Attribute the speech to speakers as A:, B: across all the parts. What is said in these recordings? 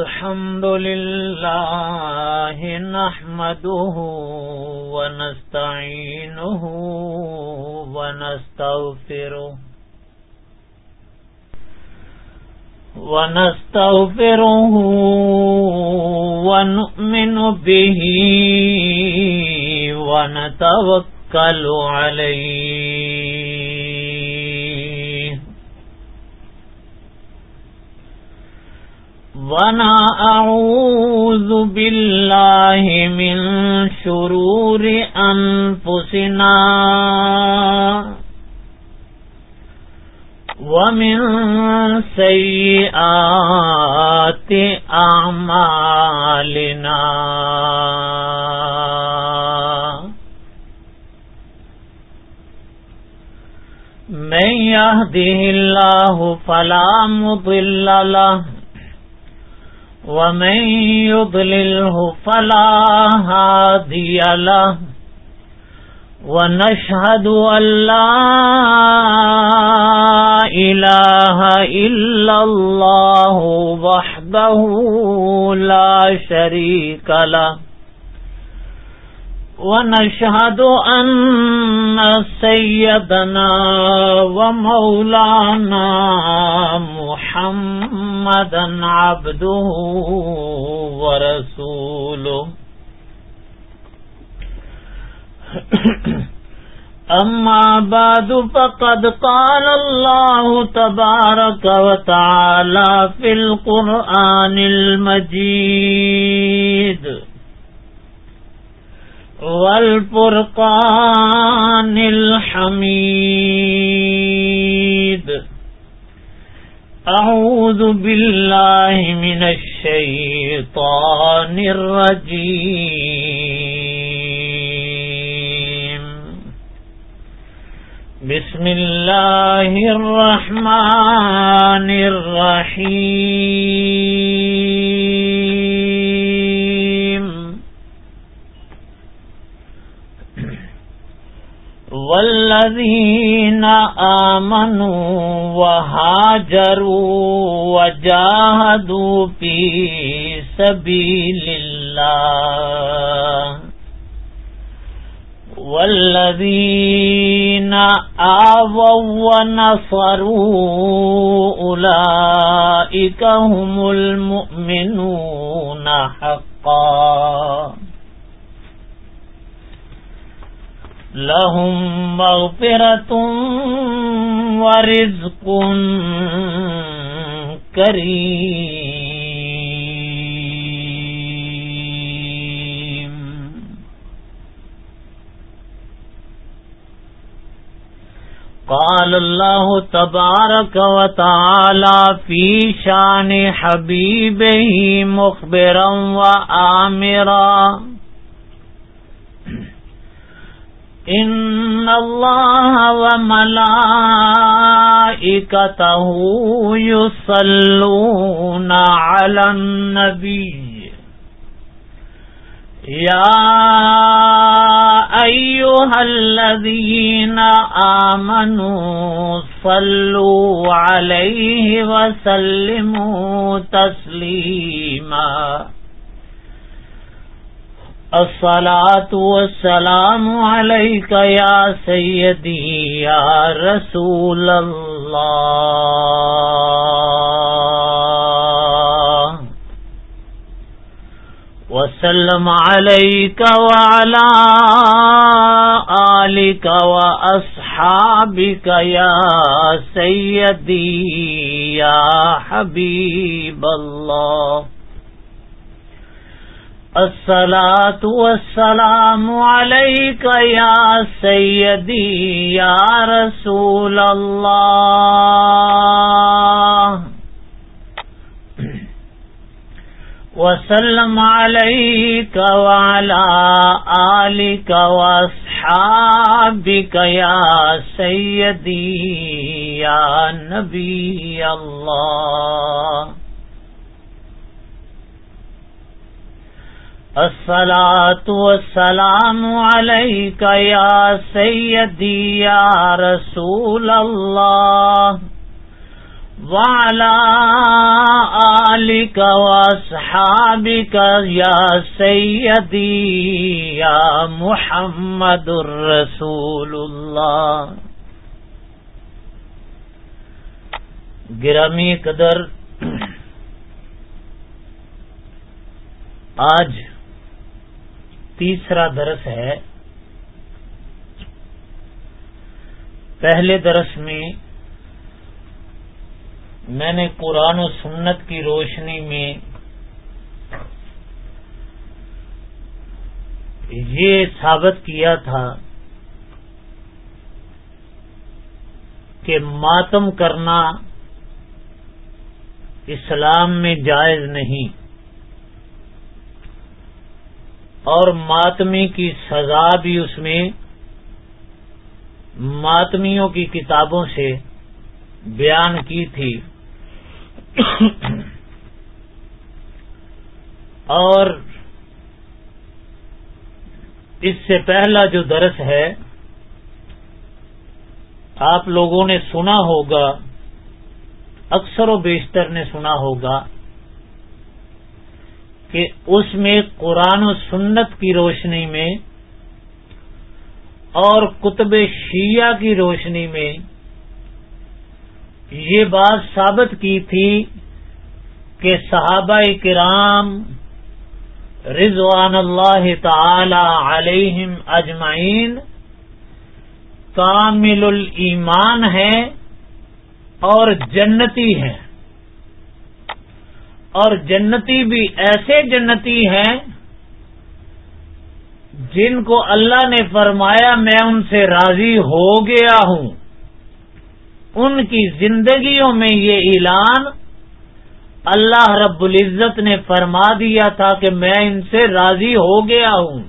A: الحمد لله نحمده ونستعينه ونستغفره ونستغفره ونؤمن به ونتوكل عليه ونا أعوذ بالله من شرور أنفسنا ومن سيئات أعمالنا من يهده الله فلا مضل له ومن يضلله فلا هادي له ونشهد أن لا إله إلا الله وحده لا شريك له ونشهد أن سيدنا ومولانا محمدا عبده ورسوله. أما بعد، فقد قال الله تبارك وتعالى في القرآن المجيد. والفرقان الحميد. أعوذ بالله من الشيطان الرجيم. بسم الله الرحمن الرحيم. والذين آمنوا وهاجروا وجاهدوا في سبيل الله والذين آووا ونصروا أولئك هم المؤمنون حقا لهم مغفرة ورزق كريم قال الله تبارك وتعالى في شان حبيبه مخبرا وآمرا إن الله وملائكته يصلون على النبي يا أيها الذين آمنوا صلوا عليه وسلموا تسليماً الصلاة والسلام عليك يا سيدي يا رسول الله. وسلم عليك وعلى آلك وأصحابك يا سيدي يا حبيب الله. الصلاة والسلام عليك يا سيدي رسول الله. وسلم عليك وعلى آلك وأصحابك يا سيدي، يا نبي الله. الصلاة والسلام عليك يا سيدي يا رسول الله والا آلك وأصحابك يا سيدي يا محمد رسول الله گرامی قدر، آج تیسرا درس ہے۔ پہلے درس میں میں نے قرآن و سنت کی روشنی میں یہ ثابت کیا تھا کہ ماتم کرنا اسلام میں جائز نہیں۔ اور ماتمی کی سزا بھی اس میں ماتمیوں کی کتابوں سے بیان کی تھی۔ اور اس سے پہلا جو درس ہے، آپ لوگوں نے سنا ہوگا، اکثر و بیشتر نے سنا ہوگا۔ کہ اس میں قرآن و سنت کی روشنی میں اور کتب شیعہ کی روشنی میں یہ بات ثابت کی تھی کہ صحابہ کرام رضوان اللہ تعالی علیہم اجمعین کامل الایمان ہے اور جنتی ہیں۔ اور جنتی بھی ایسے جنتی ہیں جن کو اللہ نے فرمایا میں ان سے راضی ہو گیا ہوں۔ ان کی زندگیوں میں یہ اعلان اللہ رب العزت نے فرما دیا تھا کہ میں ان سے راضی ہو گیا ہوں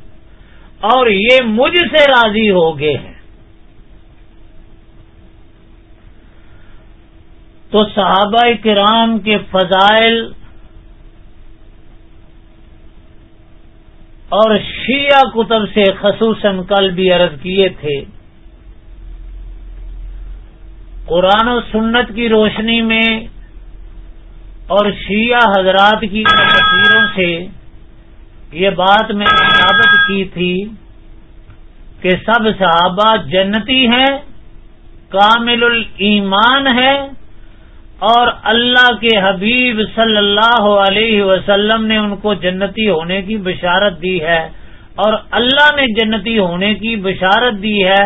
A: اور یہ مجھ سے راضی ہو گئے ہیں۔ تو صحابہ کرام کے فضائل اور شیعہ کتب سے خصوصاً کل بھی عرض کیے تھے۔ قرآن و سنت کی روشنی میں اور شیعہ حضرات کی تصویروں سے یہ بات میں ثابت کی تھی کہ سب صحابہ جنتی ہیں، کامل الایمان ہے اور اللہ کے حبیب صلی اللہ علیہ وسلم نے ان کو جنتی ہونے کی بشارت دی ہے اور اللہ نے جنتی ہونے کی بشارت دی ہے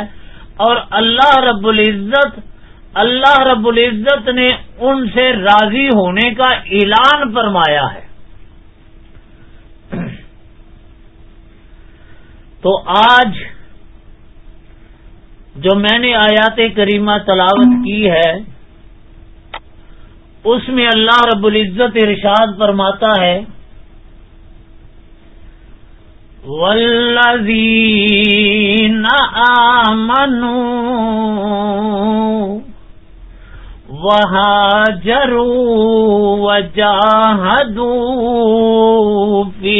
A: اور اللہ رب العزت اللہ رب العزت نے ان سے راضی ہونے کا اعلان فرمایا ہے۔ تو آج جو میں نے آیات کریمہ تلاوت کی ہے اس میں اللہ رب العزت ارشاد فرماتا ہے ولزین آمنوا وهاجروا وجاهدوا في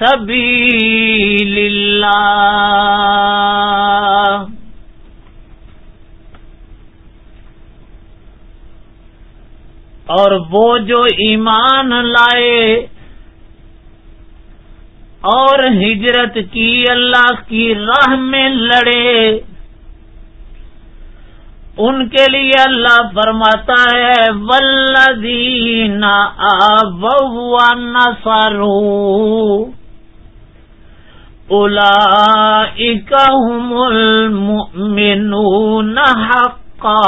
A: سبيل الله اور وہ جو ایمان لائے اور ہجرت کی اللہ کی راہ میں لڑے، ان کے لیے اللہ فرماتا ہے ولدین آب نسارو اولا اکم المؤمنون حقا۔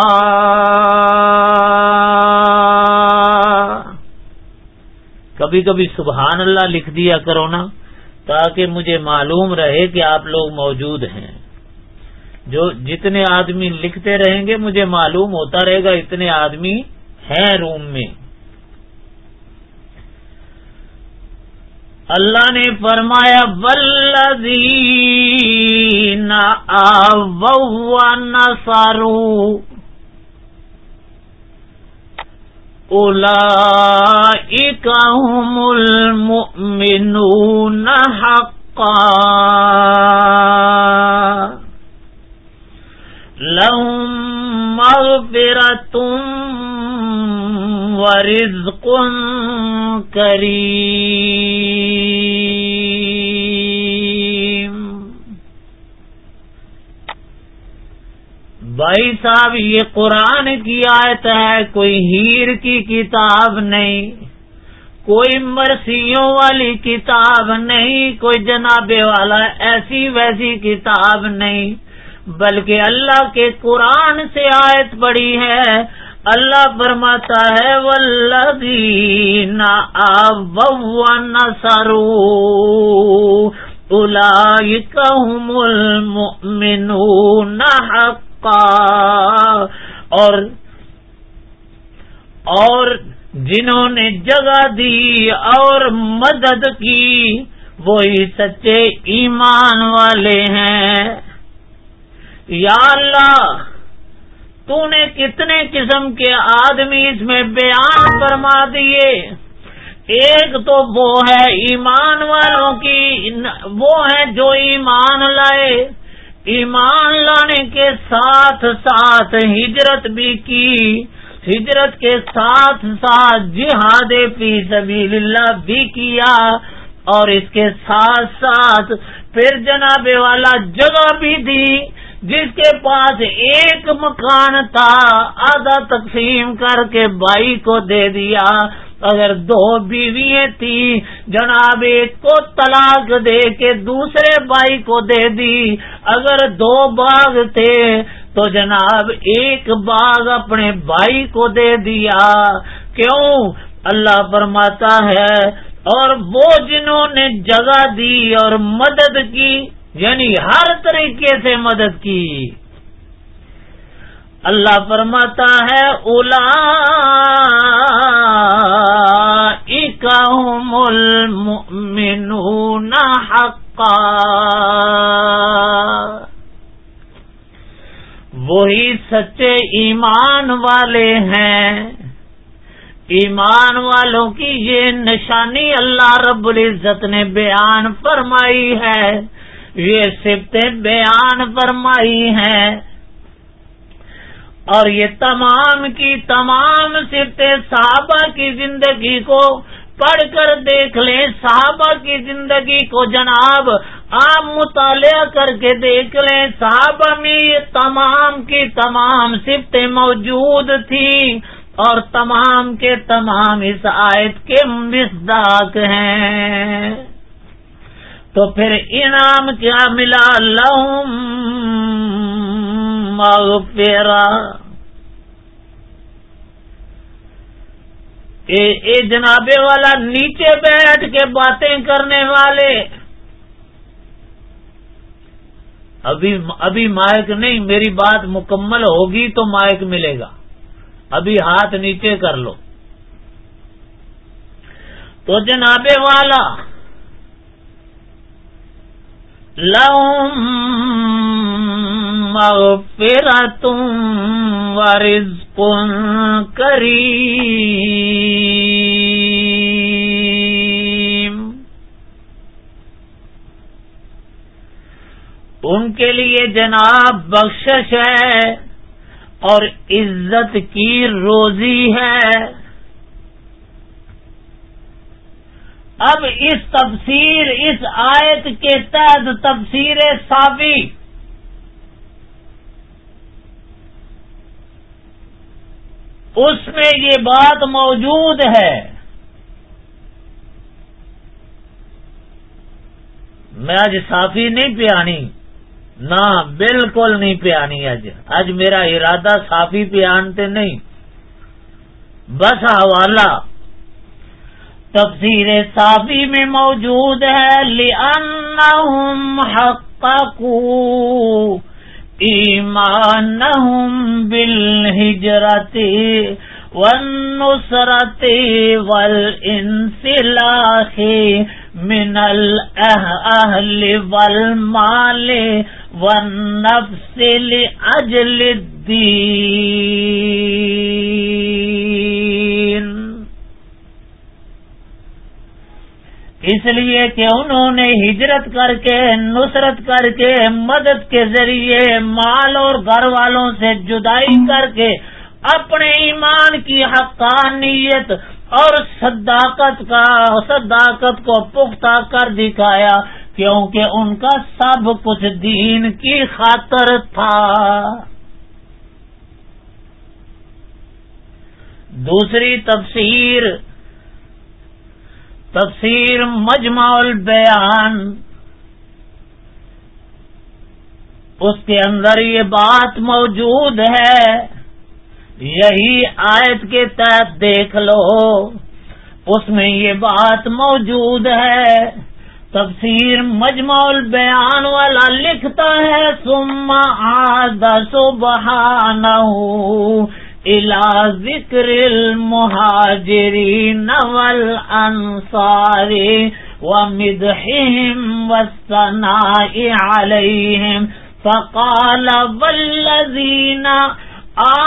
A: کبھی کبھی سبحان اللہ لکھ دیا کرو نا، تاکہ مجھے معلوم رہے کہ آپ لوگ موجود ہیں۔ جو جتنے آدمی لکھتے رہیں گے، مجھے معلوم ہوتا رہے گا اتنے آدمی ہیں روم میں۔ اللہ نے فرمایا بلدی نہ سارو هم المؤمنون حقا. لهم مغفرة ورزق کریم بھائی صاحب، یہ قرآن کی آیت ہے، کوئی ہیر کی کتاب نہیں، کوئی مرسیوں والی کتاب نہیں، کوئی جنابے والا ایسی ویسی کتاب نہیں، بلکہ اللہ کے قرآن سے آیت پڑی ہے، اللہ فرماتا ہے ولدین سرو المؤمنون حقا اور اور جنہوں نے جگہ دی اور مدد کی، وہی سچے ایمان والے ہیں۔ یا اللہ، تو نے کتنے قسم کے آدمی اس میں بیان فرما دیے۔ ایک تو وہ ہے ایمان والوں کی، وہ ہے جو ایمان لائے۔ ایمان لانے کے ساتھ ساتھ ہجرت بھی کی۔ ہجرت کے ساتھ ساتھ جہاد فی سبیل اللہ بھی کیا۔ اور اس کے ساتھ ساتھ پھر جناب والا جگہ بھی دی، جس کے پاس ایک مکان تھا۔ آدھا تقسیم کر کے بھائی کو دے دیا۔ اگر دو بیوی تھی جناب ایک کو طلاق دے کے دوسرے بھائی کو دے دی۔ اگر دو باغ تھے، تو جناب ایک باغ اپنے بھائی کو دے دیا۔ کیوں؟ اللہ فرماتا ہے، اور وہ جنہوں نے جگہ دی اور مدد کی یعنی ہر طریقے سے مدد کی۔ اللہ فرماتا ہے اولا المؤمنون حقا. وہی سچے ایمان والے ہیں۔ ایمان والوں کی یہ نشانی اللہ رب العزت نے بیان فرمائی ہے۔ یہ صفتیں بیان فرمائی ہیں۔ اور یہ تمام کی تمام صفتیں صحابہ کی زندگی کو پڑھ کر دیکھ لیں، صحابہ کی زندگی کو جناب آپ مطالعہ کر کے دیکھ لیں۔ صحابہ میں یہ تمام کی تمام صفتیں موجود تھیں اور تمام کے تمام اس آیت کے مصداق ہیں۔ تو پھر انعام کیا ملا؟ لہم مغفرہ۔ اے جنابے والا، نیچے بیٹھ کے باتیں کرنے والے۔ ابھی ابھی مائک نہیں، میری بات مکمل ہوگی تو مائک ملے گا۔ ابھی ہاتھ نیچے کر لو۔ تو جنابے والا مغفرة ورزق کریم۔ ان کے لیے جناب بخشش ہے اور عزت کی روزی ہے۔ اب اس تفسیر، اس آیت کے تحت تفسیر صافی اس میں یہ بات موجود ہے۔ میں آج صافی نہیں پیانی، نہ بالکل نہیں پیانی آج۔ آج میرا ارادہ صافی پیانتے نہیں۔ بس حوالہ، تفسیر صافی میں موجود ہے۔ لِأَنَّهُمْ حَقَّقُوا إِيمَانَهُمْ بِالْهِجْرَةِ والنصرة والانسلاخ من الأهل والمال والنفس لأجل الدين اس لیے کہ انہوں نے ہجرت کر کے، نصرت کر کے، مدد کے ذریعے مال اور گھر والوں سے جدائی کر کے اپنے ایمان کی حقانیت اور صداقت کا، صداقت کو پختہ کر دکھایا، کیونکہ ان کا سب کچھ دین کی خاطر تھا۔ دوسری تفسیر تفسیر مجمع البیان۔ اس کے اندر یہ بات موجود ہے۔ یہی آیت کے تحت دیکھ لو۔ اس میں یہ بات موجود ہے۔ تفسیر مجمع البیان والا لکھتا ہے سما آد سبحانہ۔ الى ذکر المہاجرین والانصار ومدحهم والثناء عليهم فقال والذين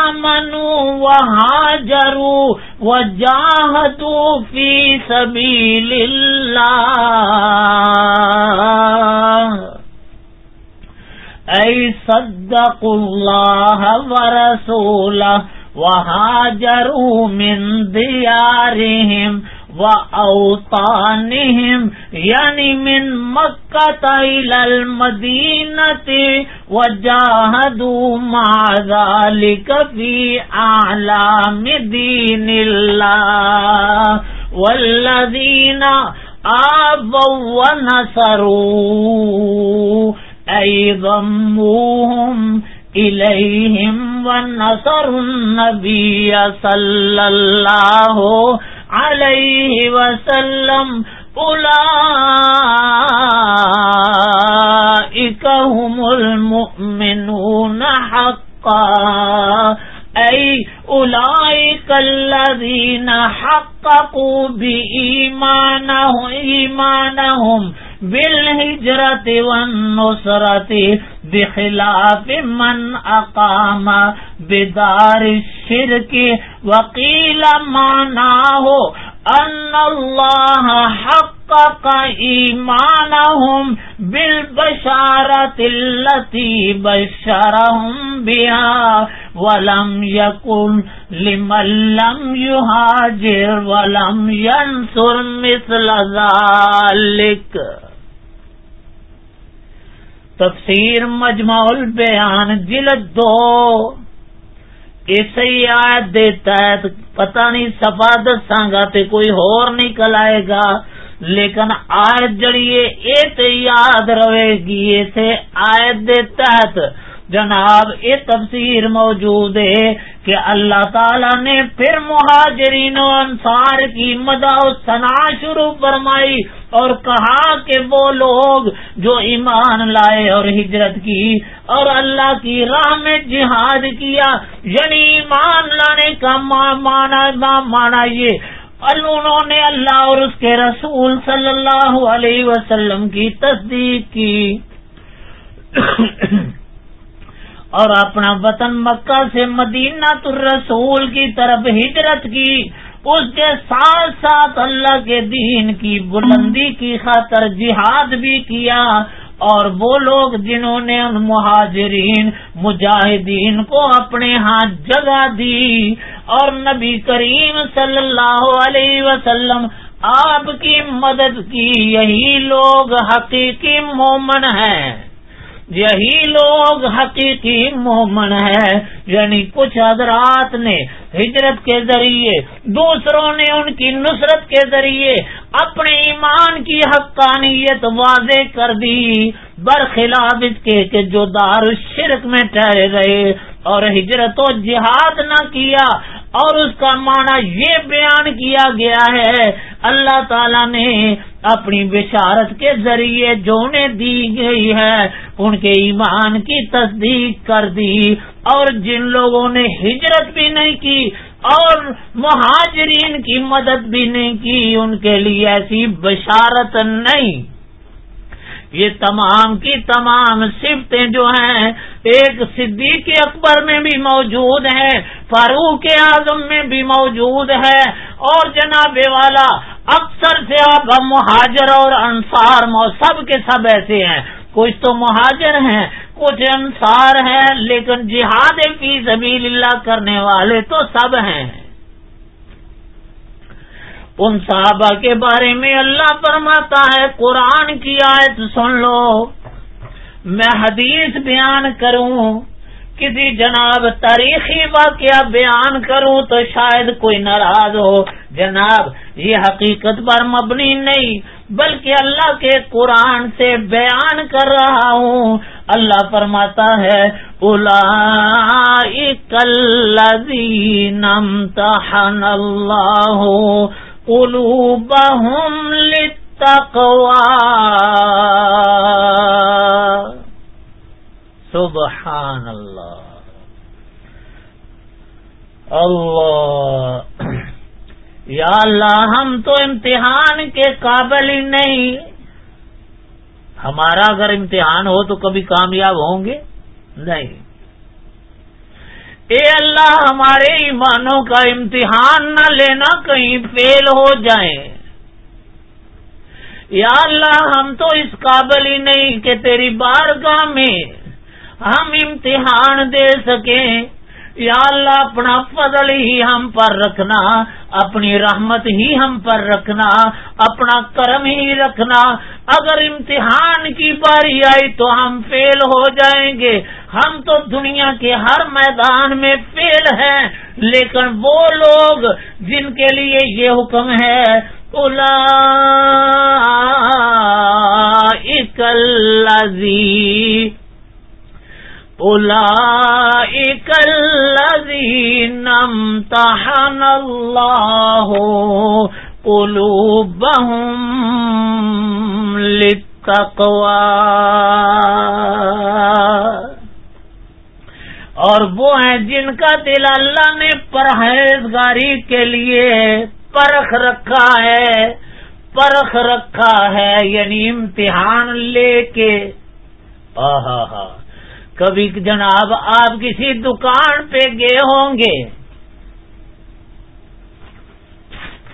A: آمنوا وهاجروا وجاهدوا في سبيل الله أي صدقوا الله ورسوله وهاجروا من ديارهم وأوطانهم، يعني من مكة إلى المدينة وجاهدوا مع ذلك في أعلام دين الله والذين آبوا ونصروا، أي ضموهم إليهم ونصر النبي صلى الله عليه وسلم. أولئك هم المؤمنون حقا. أي أولئك الذين حققوا بإيمانهم إيمانهم بالهجرة بخلاف من اقام بدار الشرک وقیل معناه ان اللہ حق إيمانهم بالبشارة التي بشرهم بها ولم يكن لمن لم يهاجر ولم ينصر مثل ذلك تفسیر مجمع البیان جلد دو۔ اسی آیت دیتا ہے پتہ نہیں سفا دساں گا تو کوئی ہور نکل آئے گا۔ لیکن آیت جڑیے اے یاد رہے گی اسے آیت دے تحت جناب یہ تفسیر موجود ہے کہ اللہ تعالی نے پھر مہاجرین و انصار کی مدا سنا شروع فرمائی اور کہا کہ وہ لوگ جو ایمان لائے اور ہجرت کی اور اللہ کی راہ میں جہاد کیا یعنی ایمان لانے کا مانا مانا یہ انہوں نے اللہ اور اس کے رسول صلی اللہ علیہ وسلم کی تصدیق کی۔ اور اپنا وطن مکہ سے مدینہ الرسول کی طرف ہجرت کی۔ اس کے ساتھ ساتھ اللہ کے دین کی بلندی کی خاطر جہاد بھی کیا۔ اور وہ لوگ جنہوں نے ان مہاجرین، مجاہدین کو اپنے ہاتھ جگہ دی۔ اور نبی کریم صلی اللہ علیہ وسلم آپ کی مدد کی، یہی لوگ حقیقی مومن ہیں۔ یہی لوگ حقیقی مومن ہے یعنی کچھ حضرات نے ہجرت کے ذریعے، دوسروں نے ان کی نصرت کے ذریعے اپنے ایمان کی حقانیت واضح کر دی۔ برخلاف اس کے کہ جو دار شرک میں ٹھہرے رہے اور ہجرت و جہاد نہ کیا اور اس کا معنی یہ بیان کیا گیا ہے، اللہ تعالی نے اپنی بشارت کے ذریعے جو انہیں دی گئی ہے، ان کے ایمان کی تصدیق کر دی۔ اور جن لوگوں نے ہجرت بھی نہیں کی اور مہاجرین کی مدد بھی نہیں کی، ان کے لیے ایسی بشارت نہیں۔ یہ تمام کی تمام صفتیں جو ہیں، ایک صدیق اکبر میں بھی موجود ہے فاروق اعظم میں بھی موجود ہے اور جناب والا اکثر سے آپ مہاجر اور انصار سب کے سب ایسے ہیں۔ کچھ تو مہاجر ہیں، کچھ انصار ہیں، لیکن جہاد فی سبیل اللہ کرنے والے تو سب ہیں۔ ان صحابہ کے بارے میں اللہ فرماتا ہے، قرآن کی آیت سن لو۔ میں حدیث بیان کروں، کسی جناب تاریخی واقعہ بیان کروں تو شاید کوئی ناراض ہو۔ جناب، یہ حقیقت پر مبنی نہیں، بلکہ اللہ کے قرآن سے بیان کر رہا ہوں۔ اللہ فرماتا ہے الا نم تحن اللہ۔ قلوبهم للتقوى. سبحان اللہ اللہ. یا اللہ، ہم تو امتحان کے قابل ہی نہیں. ہمارا اگر امتحان ہو تو کبھی کامیاب ہوں گے؟ نہیں. اے اللہ ہمارے ایمانوں کا امتحان نہ لینا کہیں فیل ہو جائیں۔ یا اللہ ہم تو اس قابل ہی نہیں کہ تیری بارگاہ میں ہم امتحان دے سکیں۔ یا اللہ، اپنا فضل ہی ہم پر رکھنا، اپنی رحمت ہی ہم پر رکھنا، اپنا کرم ہی رکھنا۔ اگر امتحان کی باری آئی تو ہم فیل ہو جائیں گے۔ ہم تو دنیا کے ہر میدان میں فیل ہیں، لیکن وہ لوگ جن کے لیے یہ حکم ہے الا اکلزی الذين امتحن الله قلوبهم للتقوى. اور وہ ہیں جن کا دل اللہ نے پرہیزگاری کے لیے پرکھ رکھا ہے، پرکھ رکھا ہے یعنی امتحان لے کے۔ ہاں ہاں کبھی جناب آپ کسی دکان پہ گئے ہوں گے؟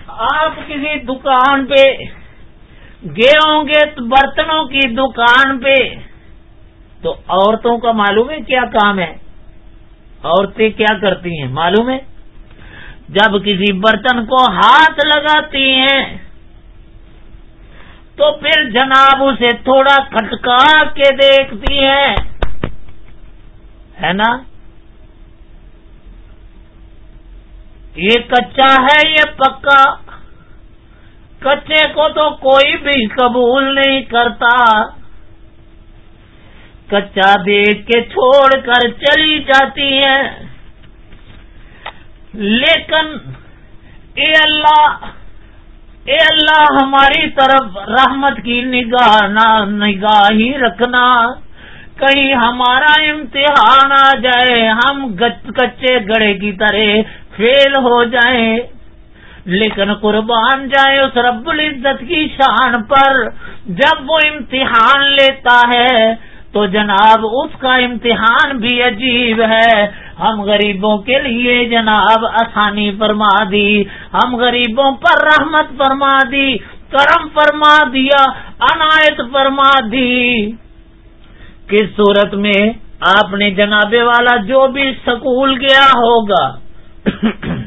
A: آپ کسی دکان پہ گئے ہوں گے تو برتنوں کی دکان پہ؟ تو عورتوں کا معلوم ہے کیا کام ہے؟ عورتیں کیا کرتی ہیں؟ معلوم ہے؟ جب کسی برتن کو ہاتھ لگاتی ہیں تو پھر جناب اسے تھوڑا کھٹکا کے دیکھتی ہیں۔ ہے نا؟ یہ کچا ہے، یہ پکا۔ کچے کو تو کوئی بھی قبول نہیں کرتا۔ کچا دیکھ کے چھوڑ کر چلی جاتی ہے۔ لیکن اے اللہ اے اللہ ہماری طرف رحمت کی نگاہ نہ نگاہ ہی رکھنا۔ کہیں ہمارا امتحان آ جائے، ہم کچے گڑے کی طرح فیل ہو جائیں۔ لیکن قربان جائے اس رب العزت کی شان پر۔ جب وہ امتحان لیتا ہے، تو جناب اس کا امتحان بھی عجیب ہے۔ ہم غریبوں کے لیے جناب آسانی فرما دی، ہم غریبوں پر رحمت فرما دی، کرم فرما دیا، عنایت فرما دی۔ کس صورت میں آپ نے جناب والا جو بھی سکول گیا ہوگا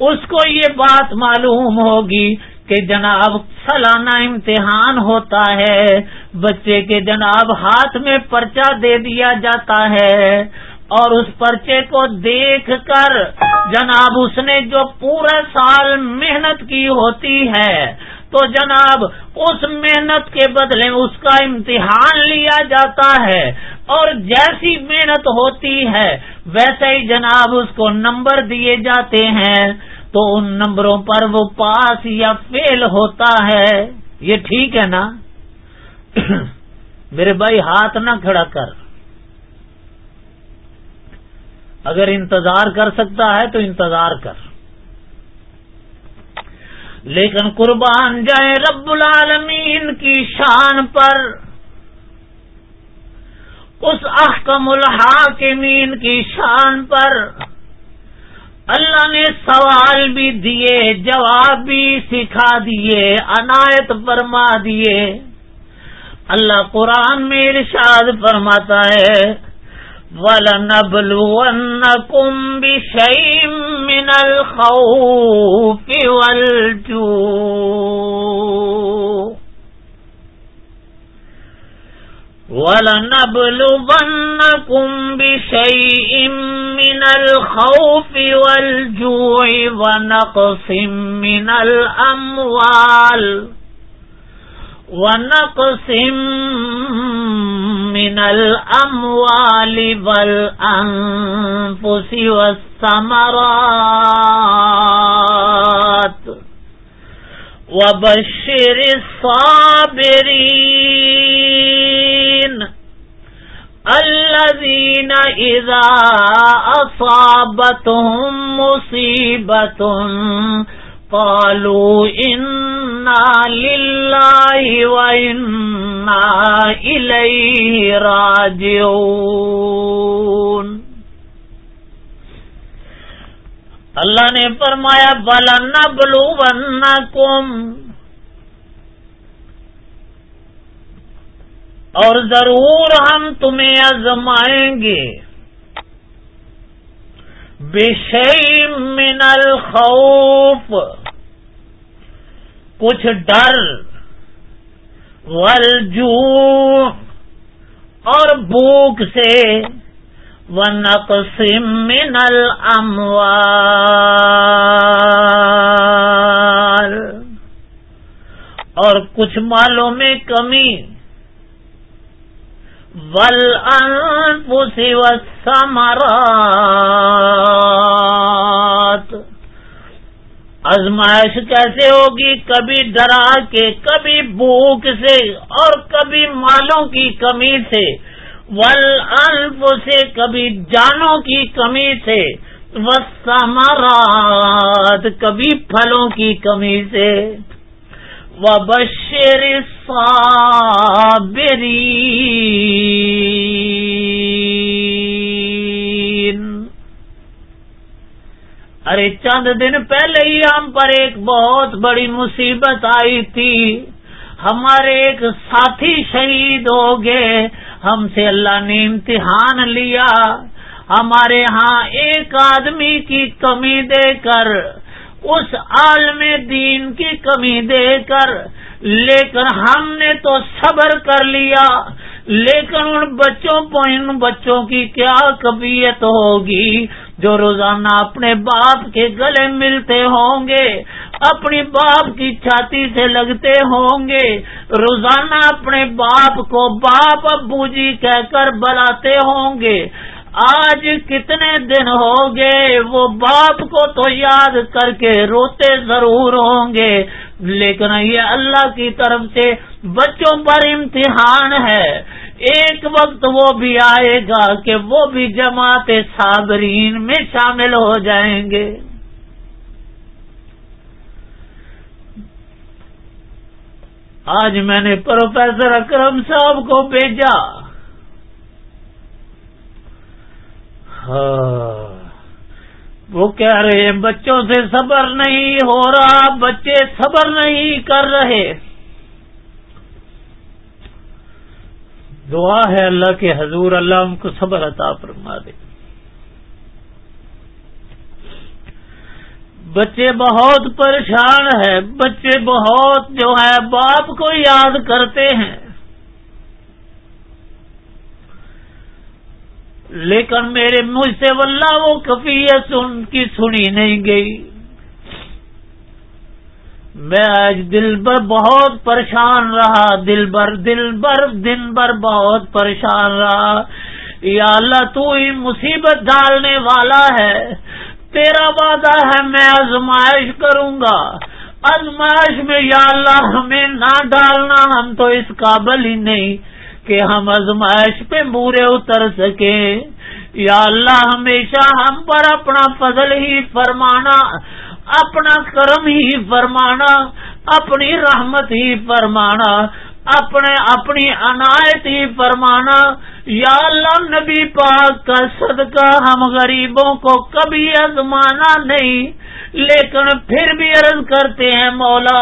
A: اس کو یہ بات معلوم ہوگی کہ جناب سالانہ امتحان ہوتا ہے، بچے کے جناب ہاتھ میں پرچہ دے دیا جاتا ہے اور اس پرچے کو دیکھ کر جناب اس نے جو پورا سال محنت کی ہوتی ہے تو جناب، اس محنت کے بدلے اس کا امتحان لیا جاتا ہے۔ اور جیسی محنت ہوتی ہے، ویسے ہی جناب اس کو نمبر دیے جاتے ہیں۔ تو ان نمبروں پر وہ پاس یا فیل ہوتا ہے۔ یہ ٹھیک ہے نا؟ میرے بھائی، ہاتھ نہ کھڑا کر۔ اگر انتظار کر سکتا ہے تو انتظار کر۔ لیکن قربان جائے رب العالمین کی شان پر۔ اس احکم الحاکمین کی شان پر۔ اللہ نے سوال بھی دیے، جواب بھی سکھا دیے، عنایت فرما دیے۔ اللہ قرآن میں ارشاد فرماتا ہے وَلَنَبْلُوَنَّكُمْ بِشَيْءٍ مِّنَ الْخَوْفِ وَالْجُوعِ. وَلَنَبْلُوَنَّكُمْ بِشَيْءٍ مِّنَ الْخَوْفِ وَالْجُوعِ ونقص مِّنَ الْأَمْوَالِ. ونقص من الأموال والأنفس والثمرات وبشر الصابرين الذين إذا أصابتهم مصيبة قالوا إنا لله وإنا إليه راجعون۔ اللہ نے فرمایا، بلا نبلو ون اور ضرور ہم تمہیں ازمائیں گے۔ بشئی من الخوف۔ کچھ ڈر ولجو اور بھوک سے۔ ونقسم من الاموال۔ اور کچھ مالوں میں کمی۔ ول والثمرات ازمائش کیسے ہوگی؟ کبھی ڈرا کے، کبھی بھوک سے، اور کبھی مالوں کی کمی سے۔ ول سے کبھی جانوں کی کمی سے۔ وسمرات کبھی پھلوں کی کمی سے۔ وبشر الصابرین۔ ارے چند دن پہلے ہی ہم پر ایک بہت بڑی مصیبت آئی تھی۔ ہمارے ایک ساتھی شہید ہو گئے۔ ہم سے اللہ نے امتحان لیا۔ ہمارے ہاں ایک آدمی کی کمی دے کر، اس عالم دین کی کمی دے کر۔ لیکن ہم نے تو صبر کر لیا۔ لیکن ان بچوں کو، ان بچوں کی کیا کبیت ہوگی؟ جو روزانہ اپنے باپ کے گلے ملتے ہوں گے، اپنی باپ کی چھاتی سے لگتے ہوں گے۔ روزانہ اپنے باپ کو باپ ابو جی کہہ کر بلاتے ہوں گے۔ آج کتنے دن ہو گئے، وہ باپ کو تو یاد کر کے روتے ضرور ہوں گے۔ لیکن یہ اللہ کی طرف سے بچوں پر امتحان ہے۔ ایک وقت وہ بھی آئے گا کہ وہ بھی جماعت صابرین میں شامل ہو جائیں گے آج میں نے پروفیسر اکرم صاحب کو بھیجا ہاں۔ وہ کہہ رہے ہیں، بچوں سے صبر نہیں ہو رہا، بچے صبر نہیں کر رہے دعا ہے اللہ کے حضور، اللہ ان کو صبر عطا فرما دے۔ بچے بہت پریشان ہیں، بچے بہت جو ہے باپ کو یاد کرتے ہیں۔ لیکن میرے مجھ سے واللہ وہ کفیت ان کی سنی نہیں گئی۔ میں آج دل بھر بہت پریشان رہا، دل بھر دل بھر، دن بھر بہت پریشان رہا۔ یا اللہ، تو ہی مصیبت ڈالنے والا ہے۔ تیرا وعدہ ہے، میں آزمائش کروں گا۔ آزمائش میں یا اللہ، ہمیں نہ ڈالنا، ہم تو اس قابل ہی نہیں کہ ہم ازمائش پہ بورے اتر سکیں۔ یا اللہ، ہمیشہ ہم پر اپنا فضل ہی فرمانا۔ اپنا کرم ہی فرمانا اپنی رحمت ہی فرمانا اپنے اپنی عنایت ہی فرمانا یا اللہ نبی پاک کا صدقہ ہم غریبوں کو کبھی ازمانا نہیں لیکن پھر بھی عرض کرتے ہیں مولا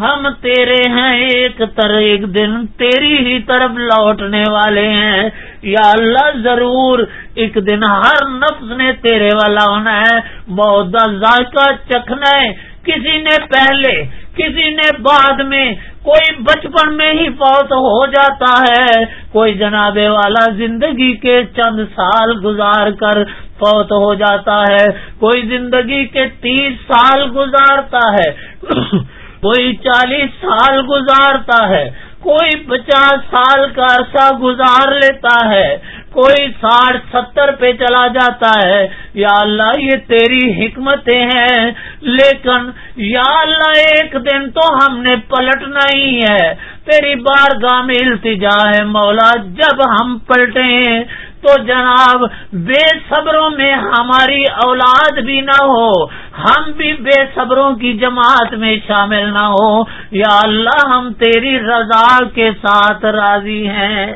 A: ہم تیرے ہیں ایک طر ایک دن تیری ہی طرف لوٹنے والے ہیں۔ یا اللہ ضرور ایک دن ہر نفس نے تیرے والا ہونا ہے۔ بہت ذائقہ چکھنا ہے۔ کسی نے پہلے، کسی نے بعد میں، کوئی بچپن میں ہی فوت ہو جاتا ہے۔ کوئی جناب والا زندگی کے چند سال گزار کر فوت ہو جاتا ہے۔ کوئی زندگی کے تیس سال گزارتا ہے۔ کوئی چالیس سال گزارتا ہے، کوئی پچاس سال کا عرصہ گزار لیتا ہے، کوئی ساٹھ ستر پہ چلا جاتا ہے۔ یا اللہ، یہ تیری حکمتیں ہیں، لیکن یا اللہ، ایک دن تو ہم نے پلٹنا ہی ہے۔ تیری بار گاہ میں التجا ہے مولا، جب ہم پلٹے تو جناب بے صبروں میں ہماری اولاد بھی نہ ہو، ہم بھی بے صبروں کی جماعت میں شامل نہ ہو۔ یا اللہ، ہم تیری رضا کے ساتھ راضی ہیں۔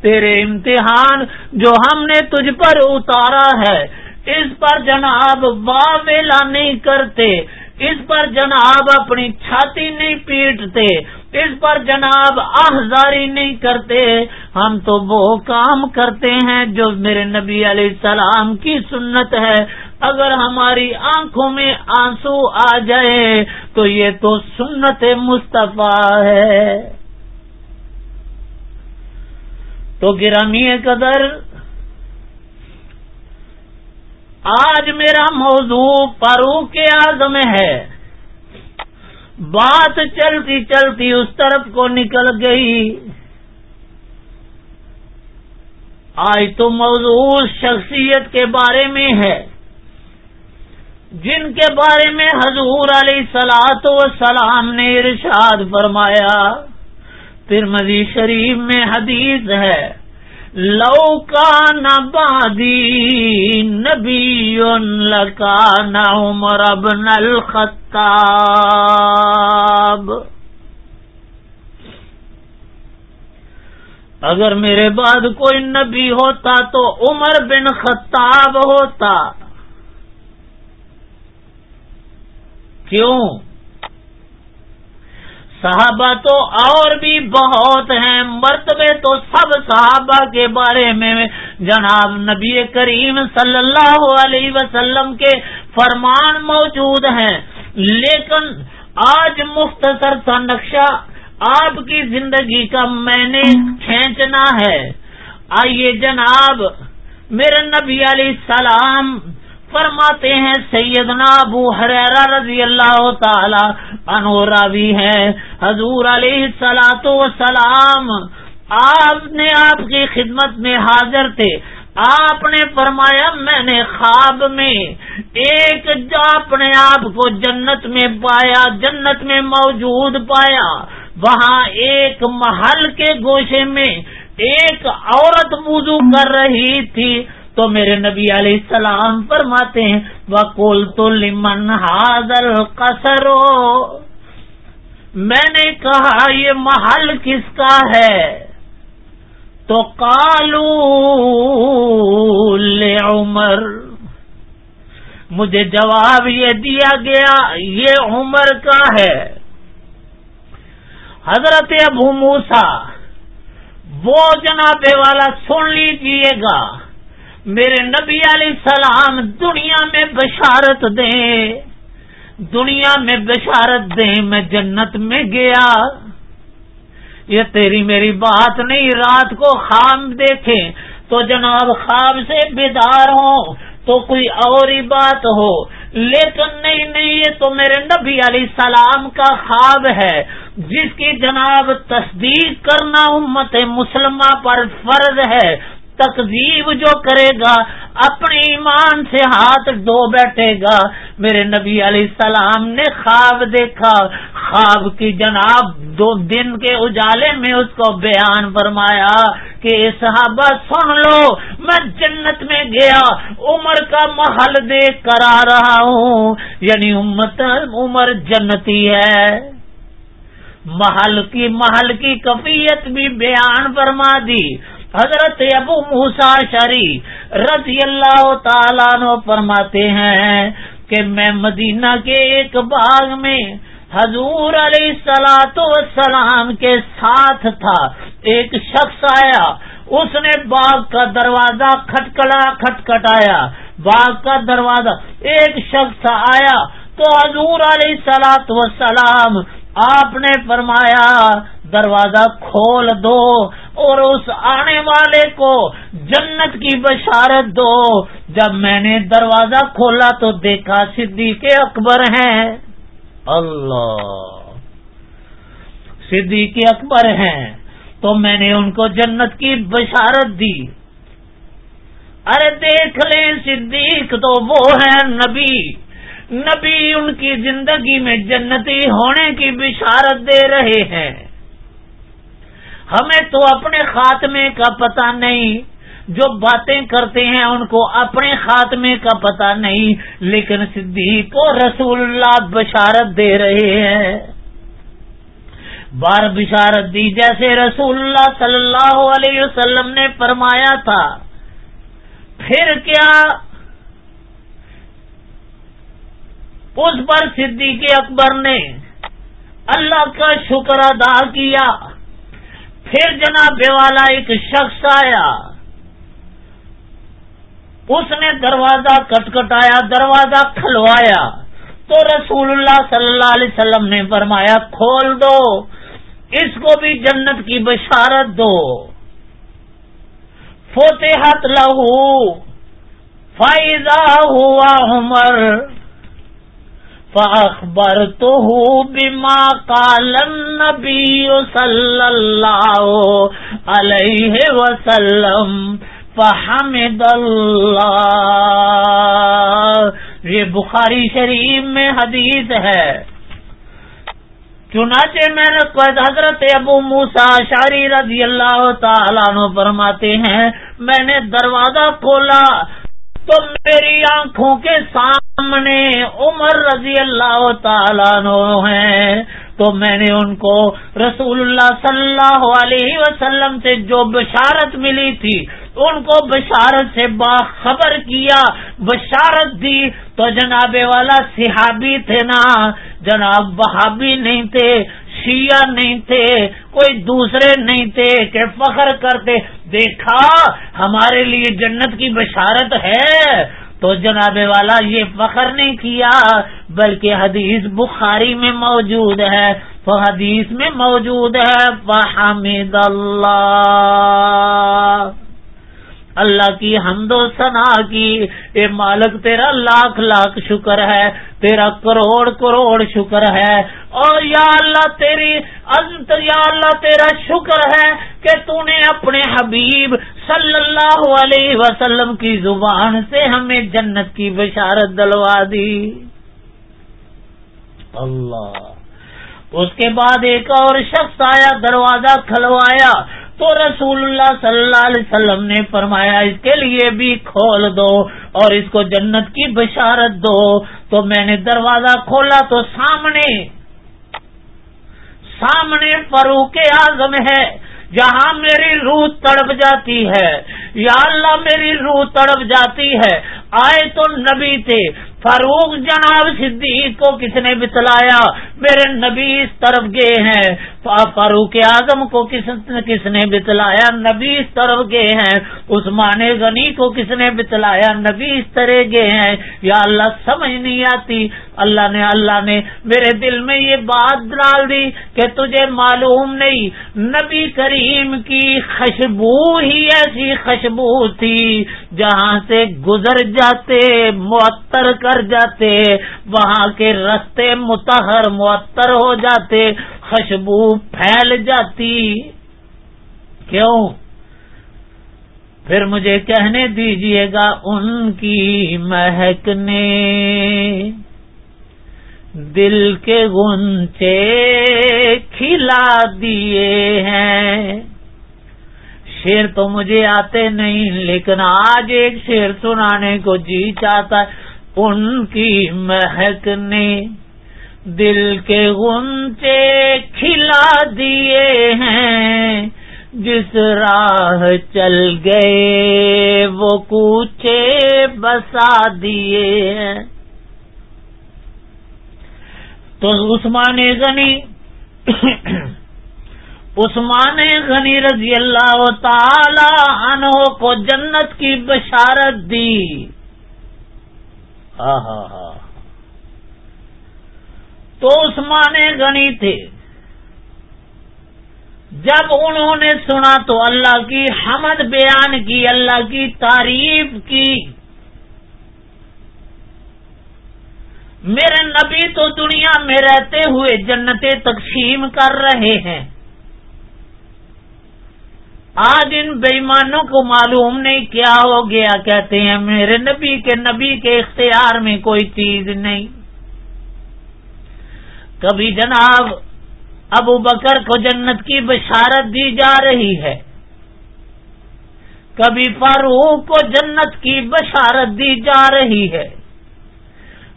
A: تیرے امتحان جو ہم نے تجھ پر اتارا ہے، اس پر جناب واویلا نہیں کرتے۔ اس پر جناب اپنی چھاتی نہیں پیٹتے، اس پر جناب آہذاری نہیں کرتے۔ ہم تو وہ کام کرتے ہیں جو میرے نبی علیہ السلام کی سنت ہے۔ اگر ہماری آنکھوں میں آنسو آ جائے تو یہ تو سنت مصطفیٰ ہے۔ تو گرامی قدر آج میرا موضوع فاروق اعظم ہے۔ بات چلتی چلتی اس طرف کو نکل گئی۔ آج تو موضوع شخصیت کے بارے میں ہے، جن کے بارے میں حضور علیہ سلاط و سلام نے ارشاد فرمایا۔ پھر مزید شریف میں حدیث ہے۔ لو کا نبادی نبی لکا عمر ابن الخطاب. اگر میرے بعد کوئی نبی ہوتا تو عمر بن خطاب ہوتا. کیوں؟ صحابہ تو اور بھی بہت ہیں۔ مرتبے تو سب صحابہ کے بارے میں جناب نبی کریم صلی اللہ علیہ وسلم کے فرمان موجود ہیں۔ لیکن آج مختصر سا نقشہ آپ کی زندگی کا میں نے کھینچنا ہے۔ آئیے جناب، میرے نبی علیہ السلام فرماتے ہیں، سیدنا ابو حریرہ رضی اللہ تعالی عنہ راوی ہے۔ حضور علیہ سلاۃ وسلام آپ نے آپ کی خدمت میں حاضر تھے۔ آپ نے فرمایا، میں نے خواب میں ایک اپنے آپ کو جنت میں پایا، جنت میں موجود پایا۔ وہاں ایک محل کے گوشے میں ایک عورت وضو کر رہی تھی۔ تو میرے نبی علیہ السلام فرماتے ہیں وکول تو لمن حاضر قصرو میں نے کہا، یہ محل کس کا ہے؟ تو کالو عمر مجھے جواب یہ دیا گیا، یہ عمر کا ہے۔ حضرت ابو موسا وہ جناب والا سن لیجیے گا۔ میرے نبی علیہ السلام دنیا میں بشارت دیں دنیا میں بشارت دیں میں جنت میں گیا۔ یہ تیری میری بات نہیں، رات کو خواب دیکھے تو جناب خواب سے بیدار ہو تو کوئی اور ہی بات ہو۔ لیکن نہیں نہیں، یہ تو میرے نبی علیہ السلام کا خواب ہے، جس کی جناب تصدیق کرنا امت مسلمہ پر فرض ہے۔ تقزیب جو کرے گا اپنے ایمان سے ہاتھ دو بیٹھے گا۔ میرے نبی علیہ السلام نے خواب دیکھا۔ خواب کی جناب دو دن کے اجالے میں اس کو بیان فرمایا کہ صحابہ، سن لو، میں جنت میں گیا، عمر کا محل دیکھ کر آ رہا ہوں۔ یعنی امت عمر جنتی ہے۔ محل کی محل کی کفیت بھی بیان فرما دی۔ حضرت ابو موسا شری رضی اللہ تعالیٰ نو فرماتے ہیں کہ میں مدینہ کے ایک باغ میں حضور علیہ سلاط وسلام کے ساتھ تھا۔ ایک شخص آیا، اس نے باغ کا دروازہ کھٹکڑا کھٹکھٹایا۔ باغ کا دروازہ، ایک شخص آیا تو حضور علیہ سلاط وسلام آپ نے فرمایا، دروازہ کھول دو اور اس آنے والے کو جنت کی بشارت دو۔ جب میں نے دروازہ کھولا تو دیکھا صدیق اکبر ہیں۔ اللہ، صدیق اکبر ہیں۔ تو میں نے ان کو جنت کی بشارت دی۔ ارے دیکھ لیں، صدیق تو وہ ہیں نبی۔ نبی ان کی زندگی میں جنتی ہونے کی بشارت دے رہے ہیں۔ ہمیں تو اپنے خاتمے کا پتہ نہیں، جو باتیں کرتے ہیں ان کو اپنے خاتمے کا پتہ نہیں، لیکن صدیق کو رسول اللہ بشارت دے رہے ہیں۔ بار بشارت دی، جیسے رسول اللہ صلی اللہ علیہ وسلم نے فرمایا تھا۔ پھر کیا اس پر صدیق اکبر نے اللہ کا شکر ادا کیا۔ پھر جناب والا ایک شخص آیا۔ اس نے دروازہ کٹکھٹایا، دروازہ کھلوایا۔ تو رسول اللہ صلی اللہ علیہ وسلم نے فرمایا، کھول دو، اس کو بھی جنت کی بشارت دو۔ فوتحت لہو فائدہ ہوا عمر فاخبر تو بیما کالن نبی صلی اللہ علیہ وسلم، فحمد اللہ یہ بخاری شریف میں حدیث ہے۔ چنانچہ میں نے حضرت ابو موسا شاری رضی اللہ تعالیٰ فرماتے ہیں، میں نے دروازہ کھولا تو میری آنکھوں کے سامنے عمر رضی اللہ تعالیٰ ہیں۔ تو میں نے ان کو رسول اللہ صلی اللہ علیہ وسلم سے جو بشارت ملی تھی، ان کو بشارت سے باخبر کیا۔ بشارت دی تو جناب والا صحابی تھے نا۔ جناب بہابی نہیں تھے، شیعہ نہیں تھے، کوئی دوسرے نہیں تھے کہ فخر کرتے۔ دیکھا، ہمارے لیے جنت کی بشارت ہے۔ تو جناب والا، یہ فخر نہیں کیا، بلکہ حدیث بخاری میں موجود ہے۔ تو حدیث میں موجود ہے بحمد اللہ اللہ کی حمد و ثنا کی۔ اے مالک، تیرا لاکھ لاکھ شکر ہے، تیرا کروڑ کروڑ شکر ہے۔ اور یا اللہ، تیری عزت یا اللہ، تیرا شکر ہے کہ تو نے اپنے حبیب صلی اللہ علیہ وسلم کی زبان سے ہمیں جنت کی بشارت دلوا دی۔ اللہ۔ اس کے بعد ایک اور شخص آیا، دروازہ کھلوایا۔ تو رسول اللہ صلی اللہ علیہ وسلم نے فرمایا، اس کے لیے بھی کھول دو اور اس کو جنت کی بشارت دو۔ تو میں نے دروازہ کھولا تو سامنے سامنے فروخ اعظم ہے، جہاں میری روح تڑپ جاتی ہے۔ یا اللہ، میری روح تڑپ جاتی ہے۔ آئے تو نبی تھے فاروق جناب صدیق کو کس نے بتلایا؟ میرے نبی اس طرف گئے ہیں۔ فاروق اعظم کو کس کس نے بتلایا؟ نبی اس طرف گئے ہیں۔ عثمان غنی کو کس نے بتلایا؟ نبی اس طرح گئے ہیں۔ یا اللہ، سمجھ نہیں آتی۔ اللہ نے اللہ نے میرے دل میں یہ بات ڈال دی کہ تجھے معلوم نہیں۔ نبی کریم کی خوشبو ہی ایسی خوشبو تھی جہاں سے گزر جاتے معطر کر جاتے، وہاں کے رستے متحر معطر ہو جاتے، خوشبو پھیل جاتی۔ کیوں؟ پھر مجھے کہنے دیجیے گا ان کی مہک نے دل کے گنچے کھلا دیے ہیں۔ شیر تو مجھے آتے نہیں، لیکن آج ایک شیر سنانے کو جی چاہتا ہے۔ ان کی مہک نے دل کے گنچے کھلا دیے ہیں۔ جس راہ چل گئے وہ کوچے بسا دیے ہیں۔ تو عثمان غنی عثمان غنی رضی اللہ تعالی عنہ کو جنت کی بشارت دی۔ ہاں ہاں ہاں۔ تو عثمان غنی تھے۔ جب انہوں نے سنا تو اللہ کی حمد بیان کی، اللہ کی تعریف کی۔ میرے نبی تو دنیا میں رہتے ہوئے جنتیں تقسیم کر رہے ہیں۔ آج ان بےمانوں کو معلوم نہیں کیا ہو گیا، کہتے ہیں، میرے نبی کے نبی کے اختیار میں کوئی چیز نہیں۔ کبھی جناب ابو بکر کو جنت کی بشارت دی جا رہی ہے، کبھی فاروق کو جنت کی بشارت دی جا رہی ہے،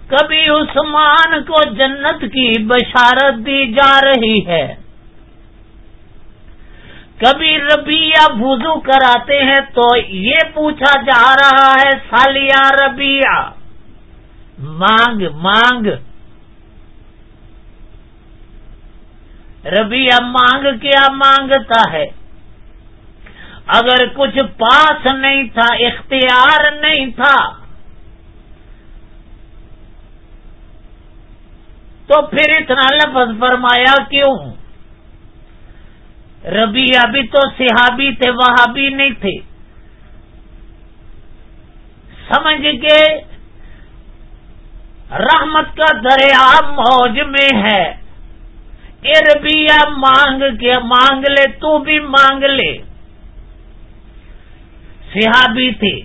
A: کبھی عثمان کو جنت کی بشارت دی جا رہی ہے۔ کبھی ربیہ وضو کراتے ہیں تو یہ پوچھا جا رہا ہے سالیا ربیہ مانگ مانگ۔ ربیہ مانگ کیا مانگتا ہے؟ اگر کچھ پاس نہیں تھا، اختیار نہیں تھا، تو پھر اتنا لفظ فرمایا کیوں؟ ربی ابھی تو صحابی تھے وہاں بھی نہیں تھے۔ سمجھ کے رحمت کا دریا موج میں ہے۔ اربیا مانگ کے مانگ لے، تو بھی مانگ لے۔ صحابی تھے۔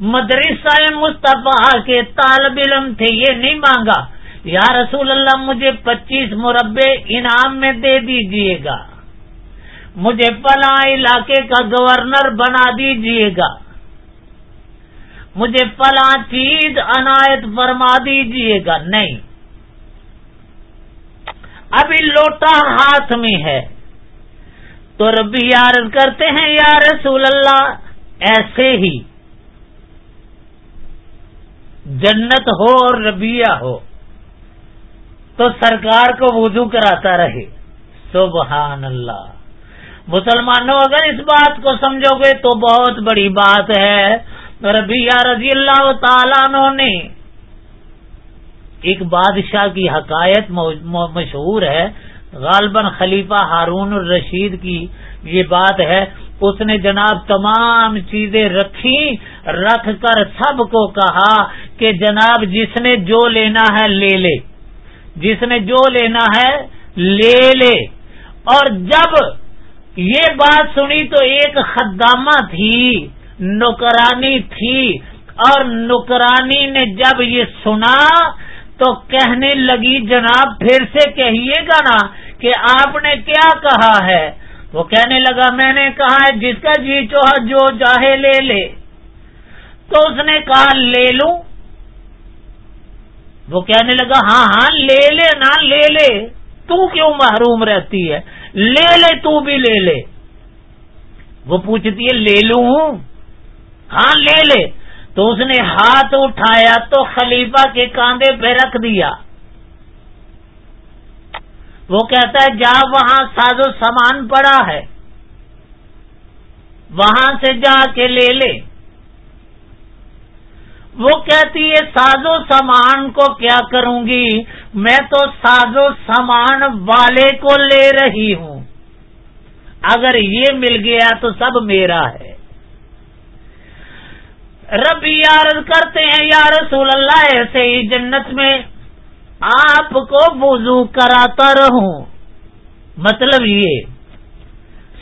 A: مدرسہ مصطفیٰ کے طالب علم تھے، یہ نہیں مانگا۔ یا رسول اللہ مجھے پچیس مربے انعام میں دے دیجیے گا۔ مجھے پلا علاقے کا گورنر بنا دیجیے گا۔ مجھے پلا چیز عنایت فرما دیجیے گا۔ نہیں۔ ابھی لوٹا ہاتھ میں ہے۔ تو ربی یار کرتے ہیں، یا رسول اللہ، ایسے ہی۔ جنت ہو اور ربیہ ہو۔ تو سرکار کو وضو کراتا رہے۔ سبحان اللہ۔ مسلمانوں، اگر اس بات کو سمجھو گے تو بہت بڑی بات ہے۔ ربیہ رضی اللہ تعالیٰ نے ایک بادشاہ کی حکایت مشہور ہے۔ غالباً خلیفہ ہارون الرشید کی یہ بات ہے۔ اس نے جناب تمام چیزیں رکھی، رکھ کر سب کو کہا کہ جناب جس نے جو لینا ہے لے لے۔ جس نے جو لینا ہے لے لے۔ اور جب یہ بات سنی تو ایک خدامہ تھی نوکرانی تھی۔ اور نوکرانی نے جب یہ سنا تو کہنے لگی، جناب پھر سے کہیے گا نا کہ آپ نے کیا کہا ہے؟ وہ کہنے لگا، میں نے کہا ہے، جس کا جی چوہا جو چاہے لے لے۔ تو اس نے کہا، لے لوں۔ وہ کہنے لگا ہاں ہاں لے لے نا لے لے۔ تو کیوں محروم رہتی ہے؟ لے لے، تو بھی لے لے۔ وہ پوچھتی ہے، لے لوں؟ ہاں لے لے۔ تو اس نے ہاتھ اٹھایا تو خلیفہ کے کاندھے پہ رکھ دیا۔ وہ کہتا ہے، جا وہاں، ساز و سامان پڑا ہے۔ وہاں سے جا کے لے لے۔ وہ کہتی ہے ساز و سامان کو کیا کروں گی؟ میں تو ساز و سامان والے کو لے رہی ہوں۔ اگر یہ مل گیا تو سب میرا ہے۔ ربی یارد کرتے ہیں یا رسول اللہ، ایسے ہی جنت میں آپ کو وضو کراتا رہوں۔ مطلب یہ،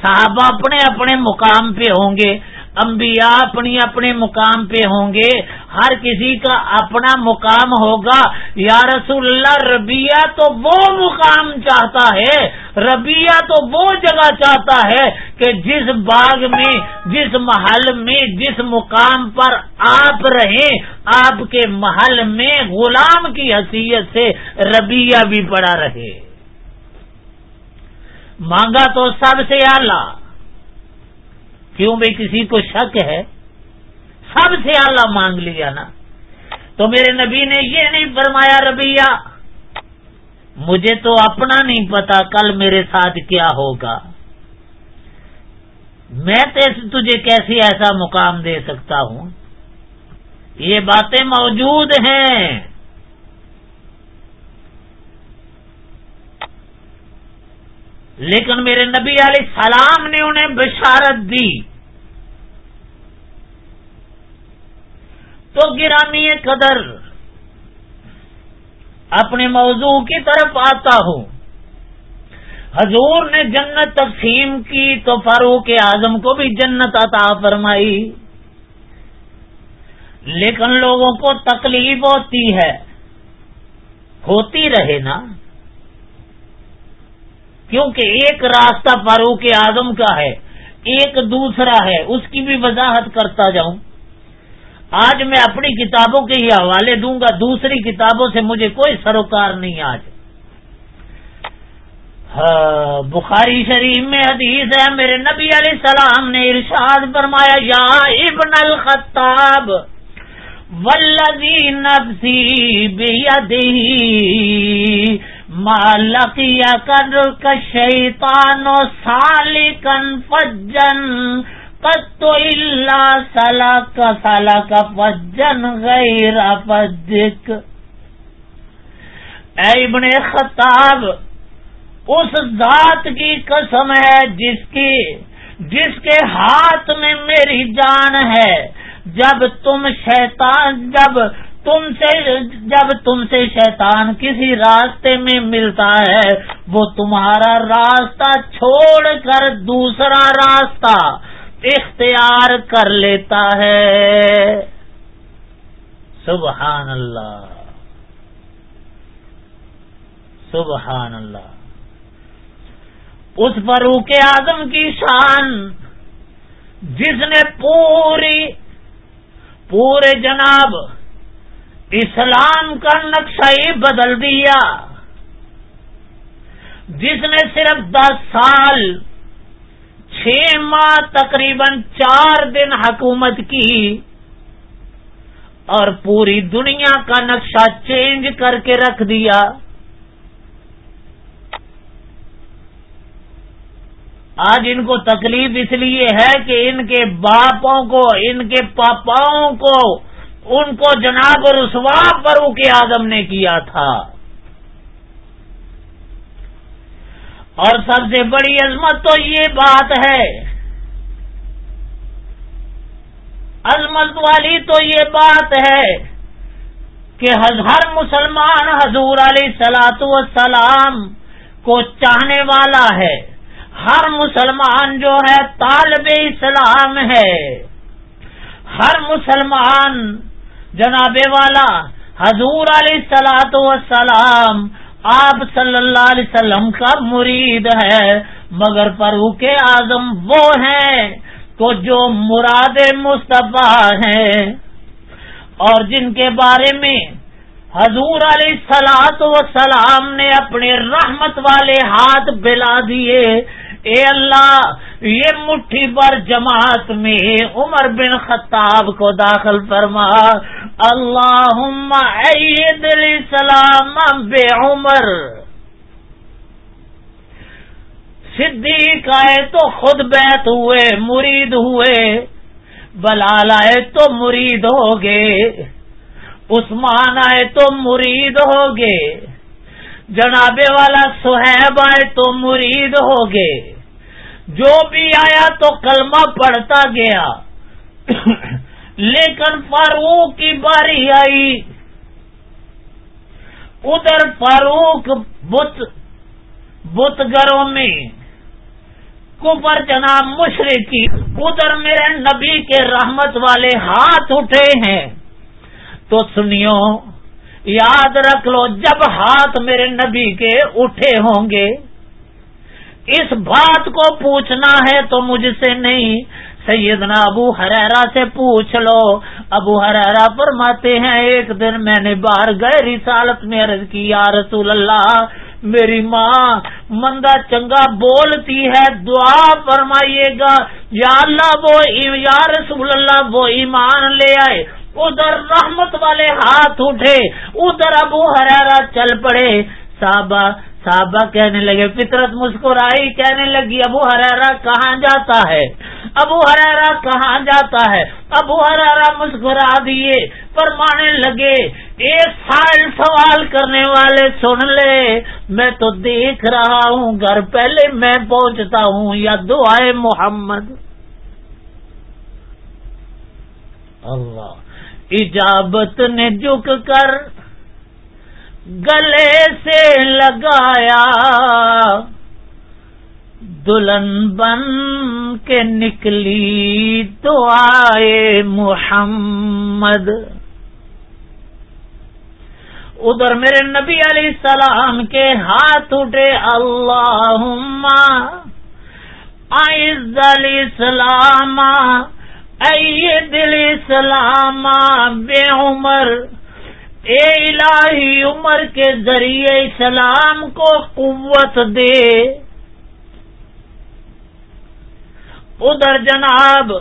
A: صحابہ اپنے اپنے مقام پہ ہوں گے۔ انبیاء اپنی اپنے مقام پہ ہوں گے، ہر کسی کا اپنا مقام ہوگا۔ یا رسول اللہ ربیہ تو وہ مقام چاہتا ہے ربیہ تو وہ جگہ چاہتا ہے کہ جس باغ میں، جس محل میں، جس مقام پر آپ رہیں۔ آپ کے محل میں غلام کی حیثیت سے ربیہ بھی پڑا رہے۔ مانگا تو سب سے اعلی۔ کیوں بھائی کسی کو شک ہے؟ سب سے اللہ مانگ لیا نا۔ تو میرے نبی نے یہ نہیں فرمایا ربیہ مجھے تو اپنا نہیں پتا کل میرے ساتھ کیا ہوگا۔ میں تجھے کیسی ایسا مقام دے سکتا ہوں؟ یہ باتیں موجود ہیں۔ لیکن میرے نبی علیہ السلام نے انہیں بشارت دی۔ تو گرامی قدر اپنے موضوع کی طرف آتا ہوں۔ حضور نے جنت تقسیم کی تو فاروق اعظم کو بھی جنت عطا فرمائی۔ لیکن لوگوں کو تکلیف ہوتی ہے۔ ہوتی رہے نا۔ کیونکہ ایک راستہ فاروق اعظم کا ہے، ایک دوسرا ہے، اس کی بھی وضاحت کرتا جاؤں۔ آج میں اپنی کتابوں کے ہی حوالے دوں گا، دوسری کتابوں سے مجھے کوئی سروکار نہیں آج۔ ہاں، بخاری شریف میں حدیث ہے، میرے نبی علیہ السلام نے ارشاد فرمایا، یا ابن الخطاب ولزی نفسی مالکیا کر شیطان و سالکن فجن. تو اللہ سلا کا سلا کا فجن غیر فجک. اے ابن خطاب، اس ذات کی قسم ہے جس کی، جس کے ہاتھ میں میری جان ہے. جب تم شیطان، جب تم سے جب تم سے شیطان کسی راستے میں ملتا ہے، وہ تمہارا راستہ چھوڑ کر دوسرا راستہ اختیار کر لیتا ہے۔ سبحان اللہ۔ سبحان اللہ۔ اس فروق اعظم کی شان، جس نے پوری، پورے جناب اسلام کا نقشہ ہی بدل دیا۔ جس نے صرف دس سال، چھ ماہ تقریباً چار دن حکومت کی اور پوری دنیا کا نقشہ چینج کر کے رکھ دیا۔ آج ان کو تکلیف اس لیے ہے کہ ان کے باپوں کو، ان کے پاپاؤں کو ان کو جناب رسوا پرو کے آدم نے کیا تھا۔ اور سب سے بڑی عظمت تو یہ بات ہے۔ عظمت والی تو یہ بات ہے کہ ہر مسلمان حضور علیہ سلاط وسلام کو چاہنے والا ہے۔ ہر مسلمان جو ہے طالب اسلام ہے۔ ہر مسلمان جناب والا، حضور علیہ سلاط وسلام آپ صلی اللہ علیہ وسلم کا مرید ہے، مگر فروخ اعظم وہ ہیں تو جو مراد مصطفیٰ ہیں۔ اور جن کے بارے میں حضور علیہ سلاط و سلام نے اپنے رحمت والے ہاتھ بلا دیے اے اللہ، یہ مٹھی بر جماعت میں عمر بن خطاب کو داخل فرما۔ اللہ عید السلام بے عمر۔ صدیق آئے تو خود بیت ہوئے، مرید ہوئے۔ بلال آئے تو مرید ہو گئے۔ عثمان آئے تو مرید ہو گئے۔ جنابے والا سہیب آئے تو مرید ہو گئے۔ جو بھی آیا تو کلمہ پڑھتا گیا۔ لیکن فاروق کی باری آئی۔ ادھر فاروق بت بت میں کپر جناب مشرقی، ادھر میرے نبی کے رحمت والے ہاتھ اٹھے ہیں۔ تو سنیو یاد رکھ لو، جب ہاتھ میرے نبی کے اٹھے ہوں گے اس بات کو پوچھنا ہے تو مجھ سے نہیں۔ سیدنا ابو حرا سے پوچھ لو۔ ابو حرا فرماتے ہیں، ایک دن میں نے باہر گئے، رسالت میں عرض کی، یا رسول اللہ، میری ماں منگا چنگا بولتی ہے، دعا فرمائیے گا۔ یا اللہ، وہ یا رسول اللہ، وہ ایمان لے آئے۔ ادھر رحمت والے ہاتھ اٹھے، ادھر ابو ہرارا چل پڑے۔ صحابہ صحابہ کہنے لگے، فطرت مسکرائی کہنے لگی، ابو ہرارا کہاں جاتا ہے؟ ابو ہرارا کہاں جاتا ہے؟ ابو ہرارا مسکرا دیے، فرمانے لگے، ایک سال سوال کرنے والے سن لے، میں تو دیکھ رہا ہوں، گھر پہلے میں پہنچتا ہوں، یا دعائے محمد؟ اللہ، اجابت نے جھک کر گلے سے لگایا۔ دلہن بن کے نکلی تو آئے محمد۔ ادھر میرے نبی علیہ السلام کے ہاتھ اٹھے اللہ عز علی السلام اے دل اسلام بے عمر اے الہی عمر کے ذریعے اسلام کو قوت دے۔ ادھر جناب،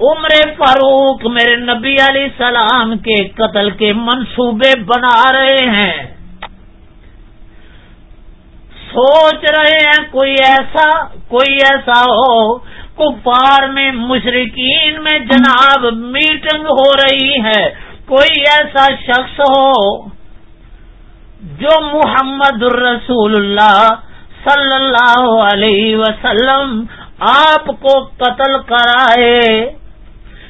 A: عمر فاروق میرے نبی علیہ السلام کے قتل کے منصوبے بنا رہے ہیں۔ سوچ رہے ہیں، کوئی ایسا کوئی ایسا ہو، کفار میں مشرقین میں جناب میٹنگ ہو رہی ہے۔ کوئی ایسا شخص ہو جو محمد الرسول اللہ صلی اللہ علیہ وسلم آپ کو قتل کرائے۔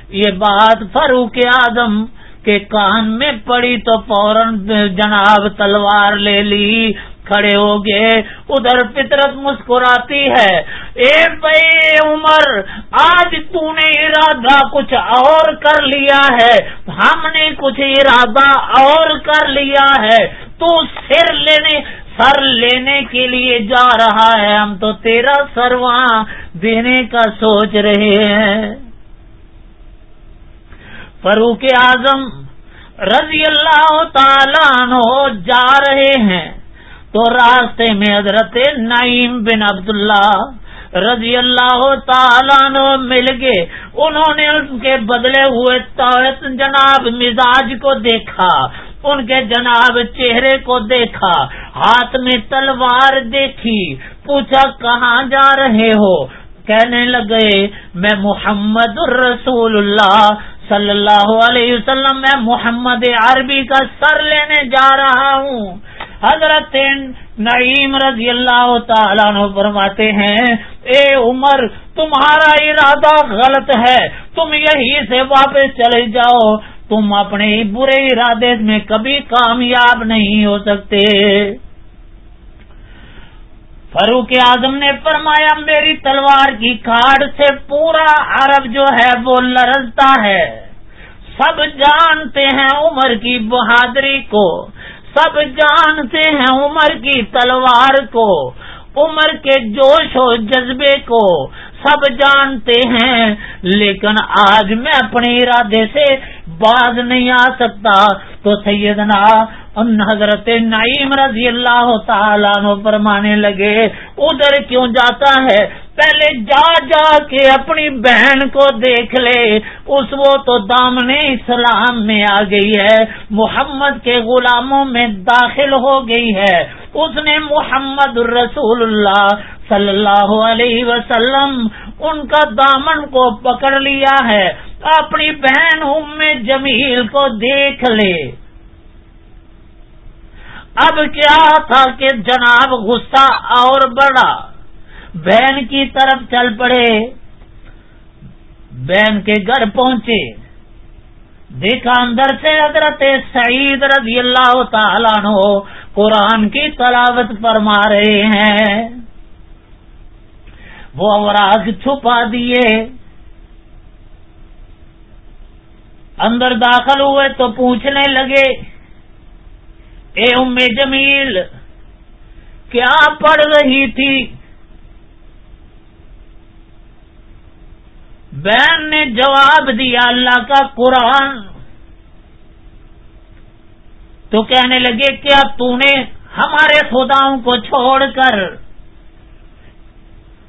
A: یہ بات فاروق اعظم کے کان میں پڑی تو فوراً جناب تلوار لے لی۔ کھڑے ہو گئے، ادھر فطرت مسکراتی ہے۔ اے بھائی عمر، آج تو نے ارادہ کچھ اور کر لیا ہے۔ ہم نے کچھ ارادہ اور کر لیا ہے۔ تو سر لینے سر لینے کے لیے جا رہا ہے۔ ہم تو تیرا سر وہاں دینے کا سوچ رہے ہیں۔ فروخ اعظم رضی اللہ تعالیٰ جا رہے ہیں۔ تو راستے میں حضرت نعیم بن عبداللہ رضی اللہ تعالیٰ مل گئے۔ انہوں نے ان کے بدلے ہوئے جناب مزاج کو دیکھا، ان کے جناب چہرے کو دیکھا، ہاتھ میں تلوار دیکھی، پوچھا کہاں جا رہے ہو؟ کہنے لگے، میں محمد الرسول اللہ صلی اللہ علیہ وسلم، میں محمد عربی کا سر لینے جا رہا ہوں۔ حضرت نعیم رضی اللہ تعالیٰ فرماتے ہیں، اے عمر، تمہارا ارادہ غلط ہے، تم یہی سے واپس چلے جاؤ، تم اپنے برے ارادے میں کبھی کامیاب نہیں ہو سکتے۔ فاروق اعظم نے فرمایا، میری تلوار کی کاٹ سے پورا عرب جو ہے وہ لرزتا ہے۔ سب جانتے ہیں عمر کی بہادری کو۔ سب جانتے ہیں عمر کی تلوار کو، عمر کے جوش و جذبے کو سب جانتے ہیں، لیکن آج میں اپنے ارادے سے باز نہیں آ سکتا۔ تو سیدنا ان حضرت نعیم رضی اللہ تعالیٰ فرمانے لگے، ادھر کیوں جاتا ہے؟ پہلے جا جا کے اپنی بہن کو دیکھ لے، اس وہ تو دامن اسلام میں آ گئی ہے۔ محمد کے غلاموں میں داخل ہو گئی ہے۔ اس نے محمد الرسول اللہ صلی اللہ علیہ وسلم ان کا دامن کو پکڑ لیا ہے۔ اپنی بہن ام جمیل کو دیکھ لے۔ اب کیا تھا کہ جناب غصہ اور بڑا؟ بہن کی طرف چل پڑے بہن کے گھر پہنچے۔ دیکھا اندر سے حضرت سعید رضی اللہ تعالیٰ نو قرآن کی تلاوت فرما رہے ہیں۔ وہ اوراغ چھپا دیے۔ اندر داخل ہوئے تو پوچھنے لگے، اے ام جمیل، کیا پڑھ رہی تھی؟ بہن نے جواب دیا اللہ کا قرآن۔ تو کہنے لگے، کیا تو نے ہمارے خداؤں کو چھوڑ کر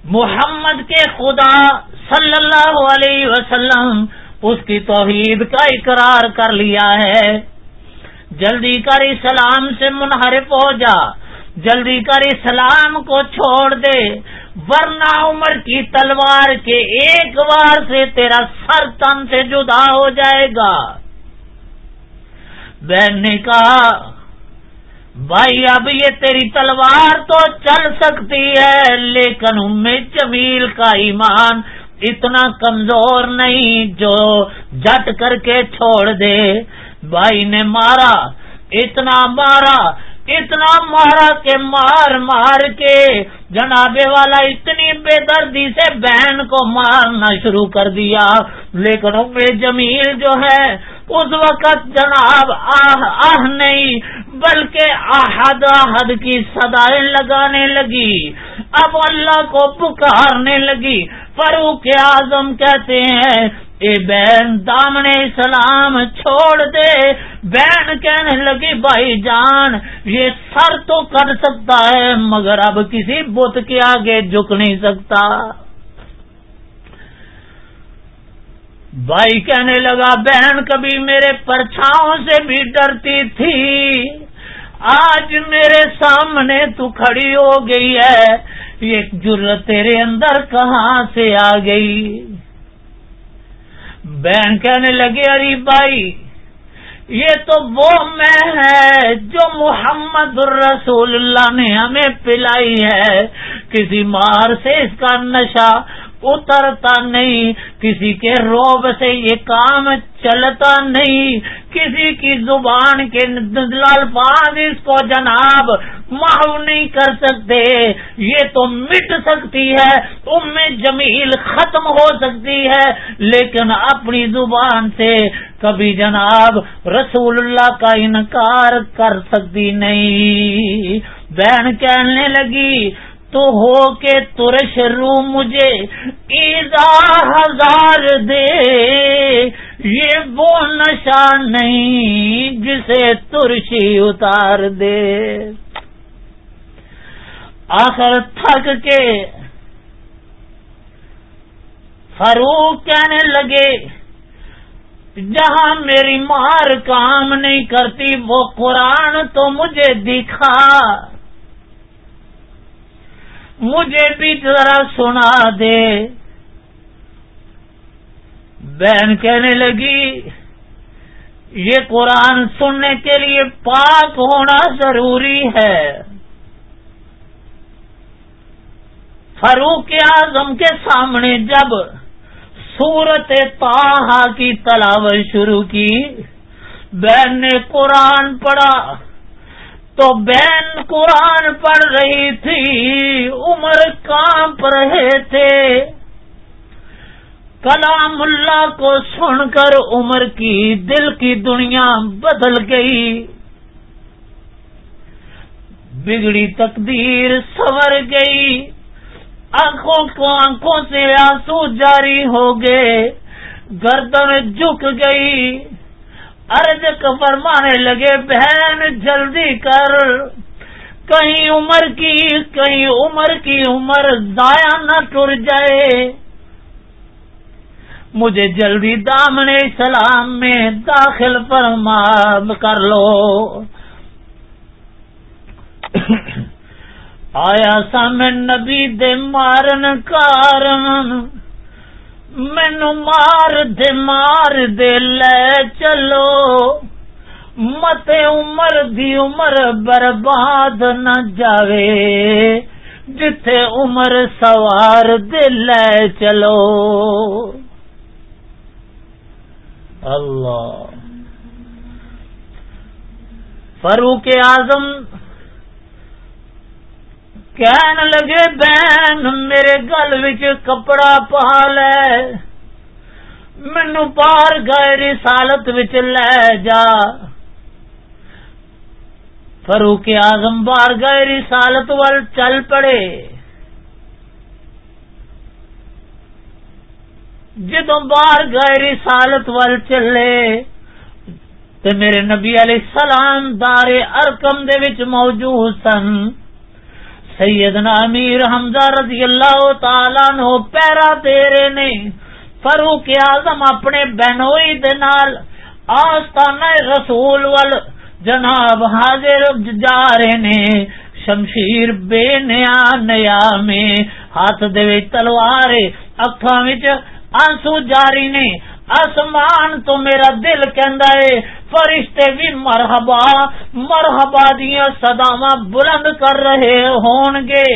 A: محمد کے خدا صلی اللہ علیہ وسلم اس کی توحید کا اقرار کر لیا ہے؟ جلدی کر اسلام سے منحرف ہو جا، جلدی کر اسلام کو چھوڑ دے۔ ورنہ عمر کی تلوار کے ایک بار سے تیرا سر تن سے جدا ہو جائے گا۔ بہن نے کہا بھائی اب یہ تیری تلوار تو چل سکتی ہے، لیکن ام جمیل کا ایمان اتنا کمزور نہیں جو جٹ کر کے چھوڑ دے۔ بھائی نے مارا، اتنا مارا اتنا مارا کہ مار مار کے۔ جنابے والا اتنی بے دردی سے بہن کو مارنا شروع کر دیا۔ لیکن ام جمیل جو ہے، اس وقت جناب آہ آہ نہیں، بلکہ آہد آہد کی سدائیں لگانے لگی۔ اب اللہ کو پکارنے لگی۔ فروخ اعظم کہتے ہیں اے بہن دامن سلام چھوڑ دے۔ بہن کہنے لگی، بھائی جان، یہ سر تو کر سکتا ہے، مگر اب کسی بت کے آگے جھک نہیں سکتا۔ بھائی کہنے لگا، بہن، کبھی میرے پرچھاؤں سے بھی ڈرتی تھی۔ آج میرے سامنے تو کھڑی ہو گئی ہے۔ یہ جرت تیرے اندر کہاں سے آ گئی؟ بہن کہنے لگے اری بھائی، یہ تو وہ میں ہے جو محمد الرسول اللہ نے ہمیں پلائی ہے۔ کسی مار سے اس کا نشہ اترتا نہیں، کسی کے روب سے یہ کام چلتا نہیں، کسی کی زبان کے الفاظ اس کو جناب محو نہیں کر سکتے۔ یہ تو مٹ سکتی ہے ام جمیل ختم ہو سکتی ہے۔ لیکن اپنی زبان سے کبھی جناب رسول اللہ کا انکار کر سکتی نہیں۔ بہن کہنے لگی تو ہو کے ترش رو مجھے ایزا ہزار دے۔ یہ وہ نشہ نہیں جسے ترشی اتار دے۔ آخر تھک کے فروخ کہنے لگے، جہاں میری مار کام نہیں کرتی، وہ قرآن تو مجھے دکھا۔ مجھے بھی ذرا سنا دے۔ بہن کہنے لگی، یہ قرآن سننے کے لیے پاک ہونا ضروری ہے۔ فاروق اعظم کے سامنے جب سورت تاہا کی تلاوت شروع کی، بہن نے قرآن پڑھا۔ تو بہن قرآن پڑھ رہی تھی، عمر کانپ رہے تھے۔ کلام اللہ کو سن کر عمر کی دل کی دنیا بدل گئی۔ بگڑی تقدیر سور گئی۔ آنکھوں کو آنکھوں سے آنسو جاری ہو گئے۔ گردن جھک گئی۔ ارج فرمانے لگے، بہن، جلدی کر۔ کہیں عمر کی، کہیں عمر کی عمر ضائع نہ ٹر جائے۔ مجھے جلدی دامن اسلام میں داخل فرما کر لو۔ آیا سامنے نبی دے مارن کارن۔ مینو مار دے مار دے، لے چلو۔ مت عمر دی عمر برباد نہ جاوے۔ جتھے عمر سوار دے، لے چلو۔ اللہ۔ فاروق اعظم کہن لگے بہن میرے گل وچ کپڑا پا لے مینو پار گئے رسالت وچ لے جا فروخ آزم بار گئے رسالت وال چل پڑے جدو باہر گئے رسالت وال چلے تو میرے نبی علیہ السلام دار ارکم دے وچ موجود سن سیدنا امیر حمزہ رضی اللہ تعالی نو پیرا تیرے نے، فاروق اعظم اپنے بہنوئی دے نال آستانہ رسول ول جناب حاضر جارے نے، شمشیر بے نیا نیا میں، ہاتھ دے تلوار اکھا آنسو جاری نے آسمان تو میرا دل ہے، فرشتے بھی مرحبا مرحبا دیا سداوا بلند کر رہے ہون گے۔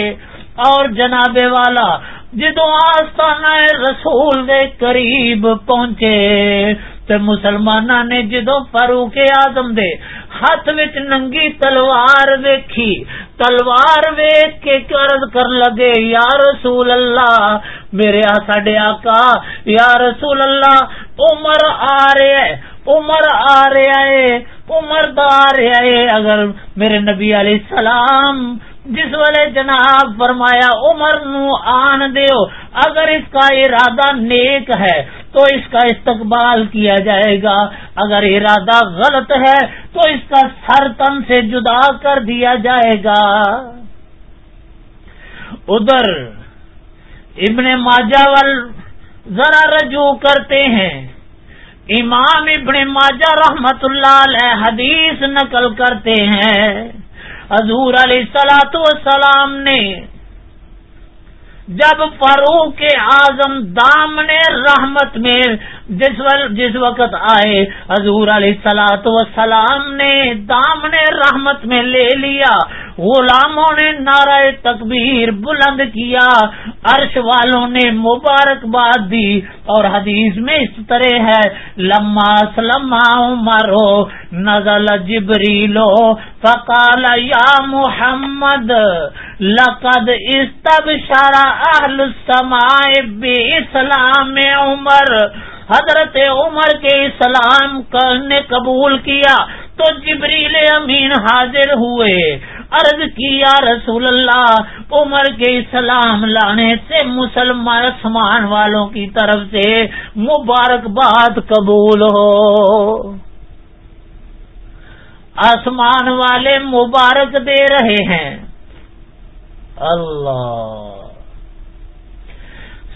A: اور جناب والا جدو آستانہ رسول دے قریب پہنچے تے مسلمان نے جدو فاروق آدم دے ہاتھ وچ ننگی تلوار ویکھی، تلوار ویک کے قرض کر لگے، یا رسول اللہ، میرے آ ساڈے آقا، یا رسول اللہ، عمر آ رہے عمر آ رہا ہے، عمر دا آ رہا ہے، اگر میرے نبی علیہ السلام جس والے جناب فرمایا، عمر نو آن دیو، اگر اس کا ارادہ نیک ہے، تو اس کا استقبال کیا جائے گا۔ اگر ارادہ غلط ہے، تو اس کا سر تن سے جدا کر دیا جائے گا۔ ادھر ابن ماجاول ذرا رجوع کرتے ہیں۔ امام ابن ماجا رحمت اللہ علیہ حدیث نقل کرتے ہیں۔ حضور علیہ سلاۃ والسلام نے جب فاروق اعظم دامن رحمت میں جس جس وقت آئے، حضور علیہ سلاۃ والسلام نے دامن رحمت میں لے لیا۔ غلاموں نے نعرہ تکبیر بلند کیا، عرش والوں نے مبارکباد دی اور حدیث میں اس طرح ہے، لما سلما عمرو نزل جبریلو فقال یا محمد، لقد استبشر اہل السماء بی اسلام عمر۔ حضرت عمر کے اسلام نے قبول کیا تو جبریل امین حاضر ہوئے۔ عرض کیا رسول اللہ، عمر کے اسلام لانے سے مسلمان سمان والوں کی طرف سے مبارکباد قبول ہو۔ آسمان والے مبارک دے رہے ہیں۔ اللہ۔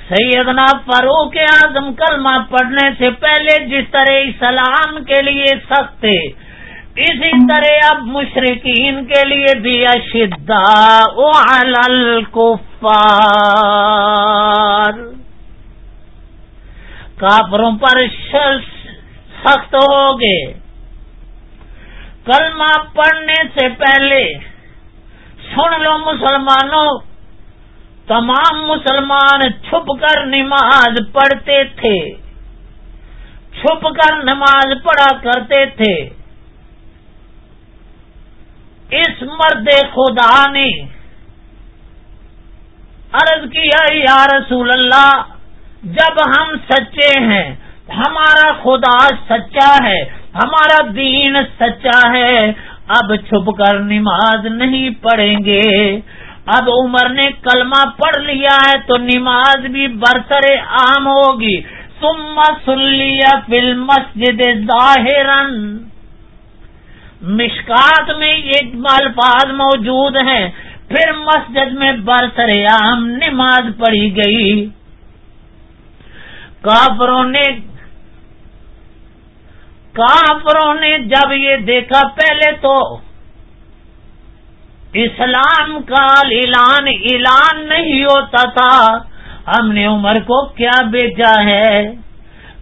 A: سیدنا فاروق اعظم کلمہ پڑھنے سے پہلے جس طرح اسلام کے لیے سخت اسی طرح اب مشرقین کے لیے بھی اشدا کافروں پر سخت ہو گئے کلمہ پڑھنے سے پہلے سن لو مسلمانوں، تمام مسلمان چھپ کر نماز پڑھتے تھے۔ چھپ کر نماز پڑھا کرتے تھے۔ اس مرد خدا نے عرض کیا، یا رسول اللہ، جب ہم سچے ہیں، ہمارا خدا سچا ہے، ہمارا دین سچا ہے، اب چھپ کر نماز نہیں پڑھیں گے۔ اب عمر نے کلمہ پڑھ لیا ہے تو نماز بھی برسر عام ہوگی۔ سما سن فل مسجد ظاہر مشکات میں یہ الفاظ موجود ہیں۔ پھر مسجد میں برسر عام نماز پڑھی گئی۔ کافروں نے کافروں نے جب یہ دیکھا پہلے تو اسلام کا اعلان اعلان نہیں ہوتا تھا۔ ہم نے عمر کو کیا بیچا ہے؟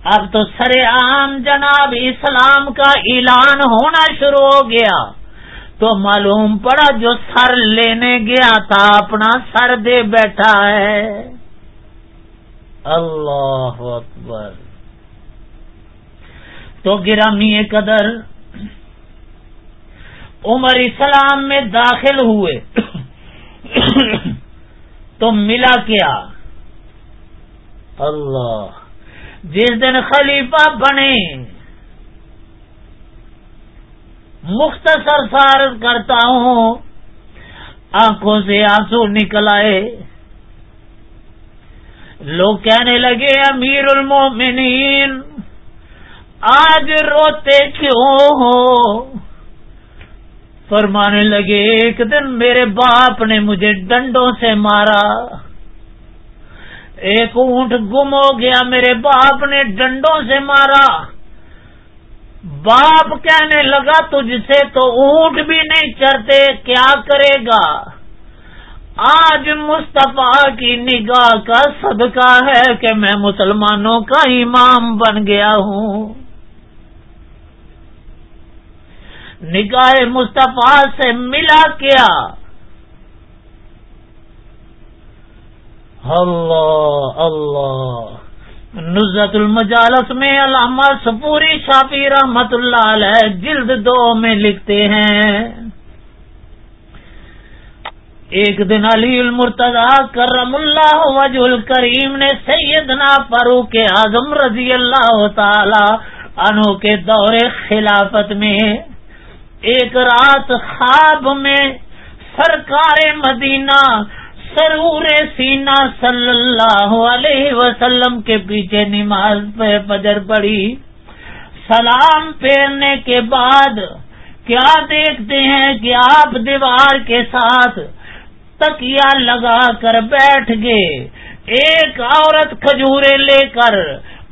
A: اب تو سر عام جناب اسلام کا اعلان ہونا شروع ہو گیا۔ تو معلوم پڑا جو سر لینے گیا تھا، اپنا سر دے بیٹھا ہے۔ اللہ اکبر۔ تو گرامی قدر عمر اسلام میں داخل ہوئے۔ تو ملا کیا؟ اللہ۔ جس دن خلیفہ بنے، مختصر سارت کرتا ہوں، آنکھوں سے آنسو نکل آئے۔ لوگ کہنے لگے، امیر المومنین، آج روتے کیوں ہو؟ فرمانے لگے، ایک دن میرے باپ نے مجھے ڈنڈوں سے مارا۔ ایک اونٹ گم ہو گیا، میرے باپ نے ڈنڈوں سے مارا۔ باپ کہنے لگا، تجھ سے تو اونٹ بھی نہیں چرتے، کیا کرے گا؟ آج مصطفیٰ کی نگاہ کا صدقہ ہے کہ میں مسلمانوں کا امام بن گیا ہوں۔ نگاہ مصطفیٰ سے ملا کیا؟ اللہ اللہ۔ نزت المجالس میں علامہ سپوری شافی رحمت اللہ علیہ جلد دو میں لکھتے ہیں۔ ایک دن علی المرتضی کرم اللہ وج الکریم نے سیدنا فاروق اعظم رضی اللہ تعالی انو کے دور خلافت میں ایک رات خواب میں سرکار مدینہ سرور سینا صلی اللہ علیہ وسلم کے پیچھے نماز پہ فجر پڑی سلام پھیرنے کے بعد کیا دیکھتے ہیں کہ آپ دیوار کے ساتھ تکیا لگا کر بیٹھ گئے۔ ایک عورت کھجورے لے کر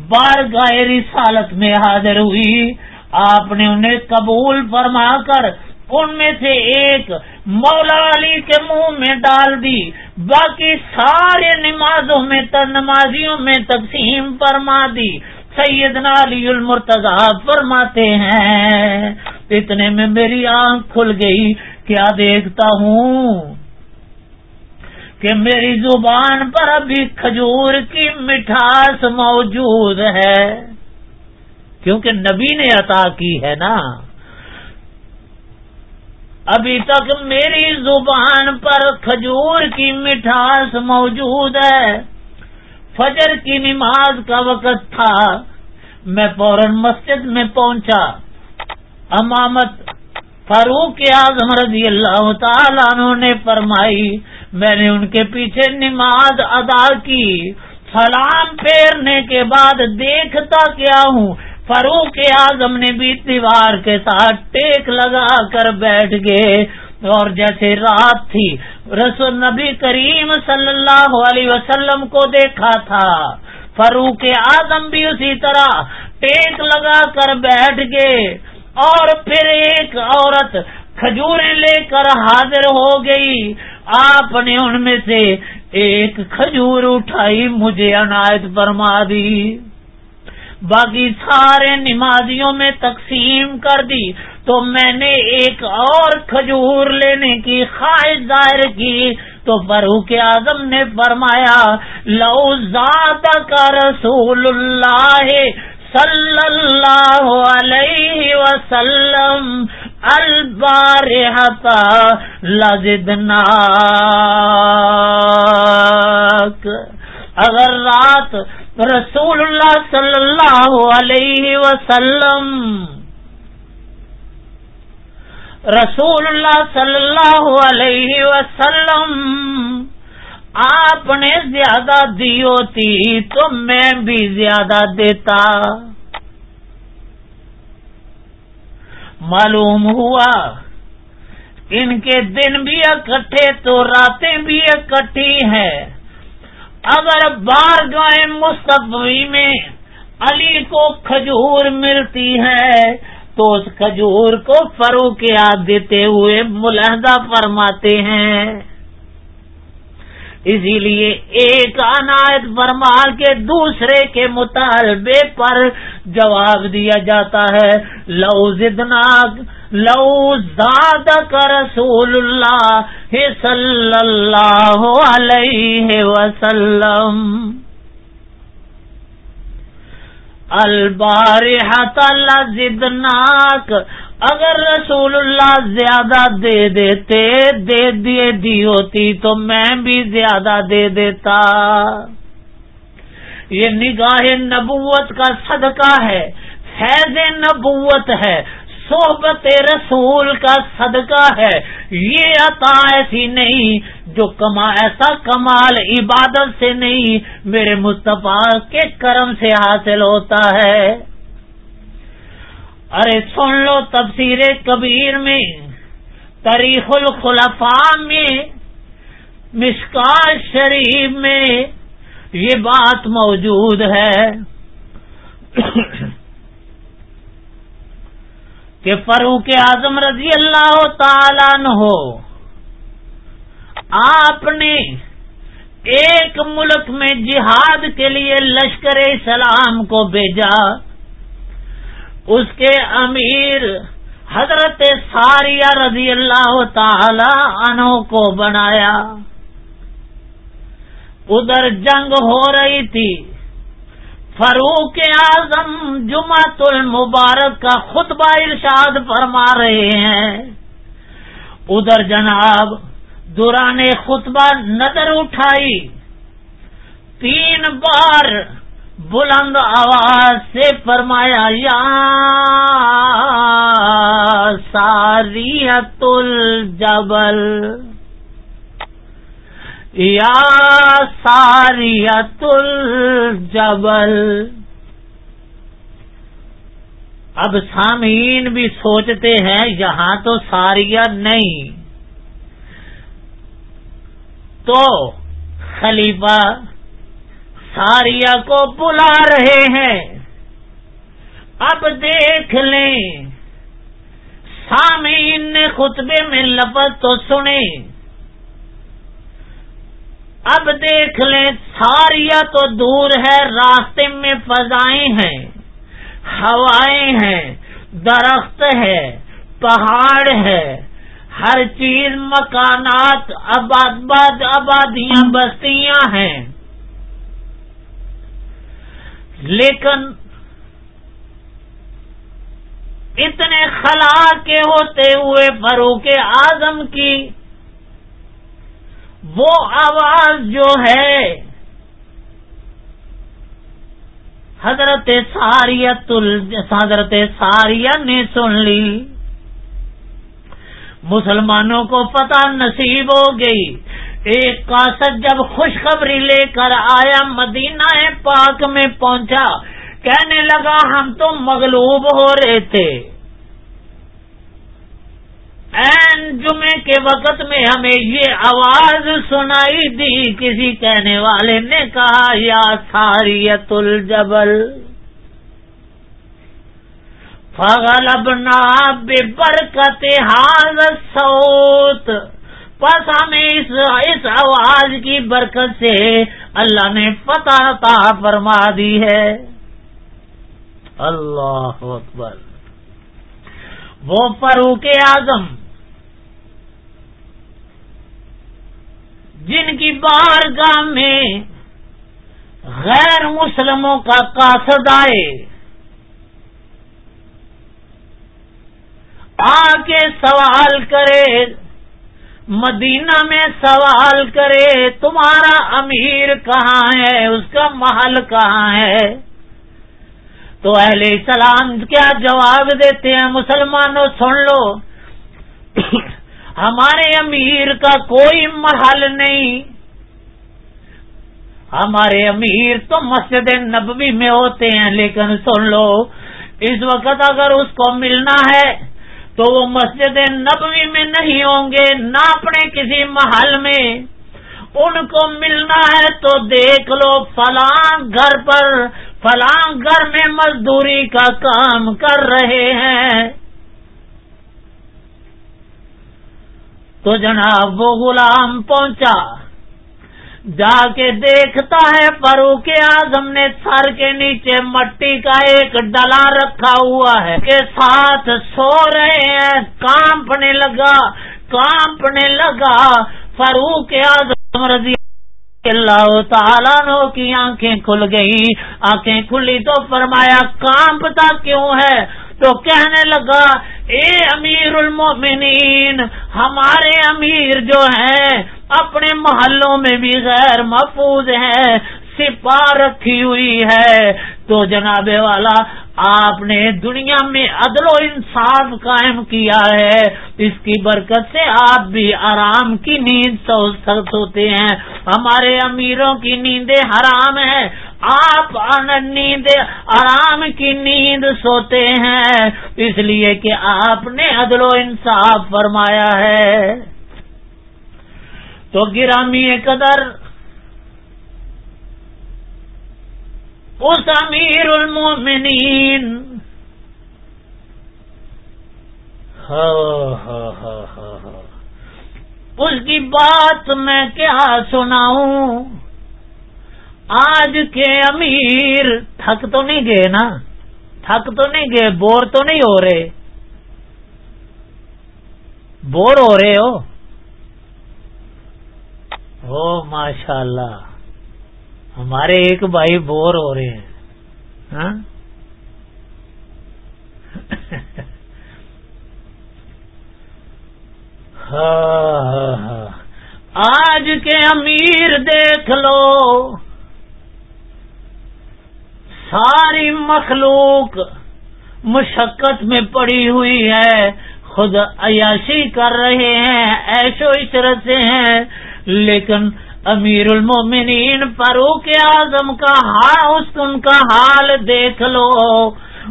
A: بار گائے رسالت میں حاضر ہوئی۔ آپ نے انہیں قبول فرما کر ان میں سے ایک مولا علی کے منہ میں ڈال دی۔ باقی سارے نمازوں میں نمازیوں میں تقسیم فرما دی۔ سیدنا علی المرتضی فرماتے ہیں، اتنے میں میری آنکھ کھل گئی، کیا دیکھتا ہوں؟ کہ میری زبان پر ابھی کھجور کی مٹھاس موجود ہے۔ کیونکہ نبی نے عطا کی ہے نا۔ ابھی تک میری زبان پر کھجور کی مٹھاس موجود ہے۔ فجر کی نماز کا وقت تھا۔ میں فوراً مسجد میں پہنچا۔ امامت فاروق اعظم رضی اللہ تعالیٰ نے فرمائی، میں نے ان کے پیچھے نماز ادا کی۔ سلام پھیرنے کے بعد دیکھتا کیا ہوں۔ فاروق اعظم نے بھی دیوار کے ساتھ ٹیک لگا کر بیٹھ گئے۔ اور جیسے رات تھی، رسول نبی کریم صلی اللہ علیہ وسلم کو دیکھا تھا۔ فاروق اعظم بھی اسی طرح ٹیک لگا کر بیٹھ گئے۔ اور پھر ایک عورت کھجورے لے کر حاضر ہو گئی۔ آپ نے ان میں سے ایک کھجور اٹھائی، مجھے عنایت فرما دی۔ باقی سارے نمازیوں میں تقسیم کر دی تو میں نے ایک اور کھجور لینے کی خواہش ظاہر کی تو فروخ اعظم نے فرمایا، لو ذات کا رسول اللہ صلی اللہ علیہ وسلم البارحتا لزدنا۔ اگر رات رسول اللہ صلی اللہ علیہ وسلم رسول اللہ صلی اللہ علیہ وسلم آپ نے زیادہ دی ہوتی تو میں بھی زیادہ دیتا معلوم ہوا ان کے دن بھی اکٹھے تو راتیں بھی اکٹھی ہیں اگر بار گائے میں علی کو کھجور ملتی ہے، تو اس کھجور کو فروخ یاد دیتے ہوئے ملحدہ فرماتے ہیں۔ اسی لیے ایک عنایت فرمال کے دوسرے کے مطالبے پر جواب دیا جاتا ہے۔ لو زدناک لو زاد کا رسول اللہ صلی اللہ علیہ وسلم البارحت زدناک اگر رسول اللہ زیادہ دے دیتے، دے دیے دی ہوتی تو میں بھی زیادہ دے دیتا۔ یہ نگاہ نبوت کا صدقہ ہے، فیض نبوت ہے صحبت رسول کا صدقہ ہے۔ یہ عطا ایسی نہیں جو کما، ایسا کمال عبادت سے نہیں میرے مصطفیٰ کے کرم سے حاصل ہوتا ہے۔ ارے سن لو تفسیر کبیر میں، تاریخ الخلفاء میں مشکا شریف میں یہ بات موجود ہے۔ کہ فروخ اعظم رضی اللہ تعالی ہو آپ نے ایک ملک میں جہاد کے لیے لشکر سلام کو بھیجا۔ اس کے امیر حضرت ساریہ رضی اللہ تعالی عنہ کو بنایا۔ ادھر جنگ ہو رہی تھی۔ فروخ اعظم جمعت المبارک کا خطبہ ارشاد فرما رہے ہیں۔ ادھر جناب دوران خطبہ نظر اٹھائی۔ تین بار بلند آواز سے فرمایا، یا ساریت الجبل۔ یا ساریت الجبل اب سامعین بھی سوچتے ہیں یہاں تو ساریا نہیں۔ تو خلیفہ ساریا کو بلا رہے ہیں۔ اب دیکھ لیں۔ سامعین نے خطبے میں لفظ تو سنے۔ اب دیکھ لیں ساریا تو دور ہے، راستے میں فضائیں ہیں، ہوائیں ہیں، درخت ہے پہاڑ ہے ہر چیز مکانات، آباد آبادیاں، بستیاں ہیں۔ لیکن اتنے خلا کے ہوتے ہوئے فروخ اعظم کی وہ آواز جو ہے حضرت ساریت حضرت ساریہ نے سن لی۔ مسلمانوں کو پتہ نصیب ہو گئی۔ ایک کاسد جب خوشخبری لے کر آیا مدینہ پاک میں پہنچا، کہنے لگا، ہم تو مغلوب ہو رہے تھے۔ این جمعے کے وقت میں ہمیں یہ آواز سنائی دی، کسی کہنے والے نے کہا، یا ساریت الجبل۔ فغلبنا برکت حاض سوت بس ہمیں اس اس آواز کی برکت سے اللہ نے فتح تا فرما دی ہے۔ اللہ اکبر۔ وہ فروخ اعظم جن کی بارگاہ میں غیر مسلموں کا قاصد آئے۔ آ کے سوال کرے، مدینہ میں سوال کرے، تمہارا امیر کہاں ہے؟ اس کا محل کہاں ہے؟ تو اہل سلام کیا جواب دیتے ہیں؟ مسلمانوں سن لو۔ ہمارے امیر کا کوئی محل نہیں۔ ہمارے امیر تو مسجد نبوی میں ہوتے ہیں، لیکن سن لو، اس وقت اگر اس کو ملنا ہے تو وہ مسجد نبوی میں نہیں ہوں گے، نہ اپنے کسی محل میں۔ ان کو ملنا ہے تو دیکھ لو فلاں گھر پر، فلاں گھر میں مزدوری کا کام کر رہے ہیں۔ تو جناب وہ غلام پہنچا۔ جا کے دیکھتا ہے فاروق اعظم نے سر کے نیچے مٹی کا ایک ڈلا رکھا ہوا ہے۔ کے ساتھ سو رہے ہیں۔ کانپنے لگا کانپنے لگا۔ فاروق اعظم رضی اللہ تعالیٰ نو کی آنکھیں کھل گئی آنکھیں کھلی تو فرمایا، کانپتا کیوں ہے؟ تو کہنے لگا اے امیر المومنین ہمارے امیر جو ہیں، اپنے محلوں میں بھی غیر محفوظ ہیں سپا رکھی ہوئی ہے۔ تو جناب والا، آپ نے دنیا میں عدل و انصاف قائم کیا ہے۔ اس کی برکت سے آپ بھی آرام کی نیند سخت ہوتے ہیں۔ ہمارے امیروں کی نیندیں حرام ہیں۔ آپ نیند، آرام کی نیند سوتے ہیں۔ اس لیے کہ آپ نے عدل و انصاف فرمایا ہے۔ تو گرامی قدر، اس امیر المومنین اس کی بات میں کیا سناؤں؟ آج کے امیر تھک تو نہیں گئے نا؟ تھک تو نہیں گئے، بور تو نہیں ہو رہے؟ بور ہو رہے ہو؟ او ماشاء اللہ ہمارے ایک بھائی بور ہو رہے ہیں۔ ہاں۔, ہاں،, ہاں،, ہاں۔ آج کے امیر دیکھ لو۔ ساری مخلوق مشقت میں پڑی ہوئی ہے۔ خود عیاشی کر رہے ہیں ایشو عشرت سے ہیں۔ لیکن امیر المومنین فاروق اعظم کا اس ان کا حال دیکھ لو۔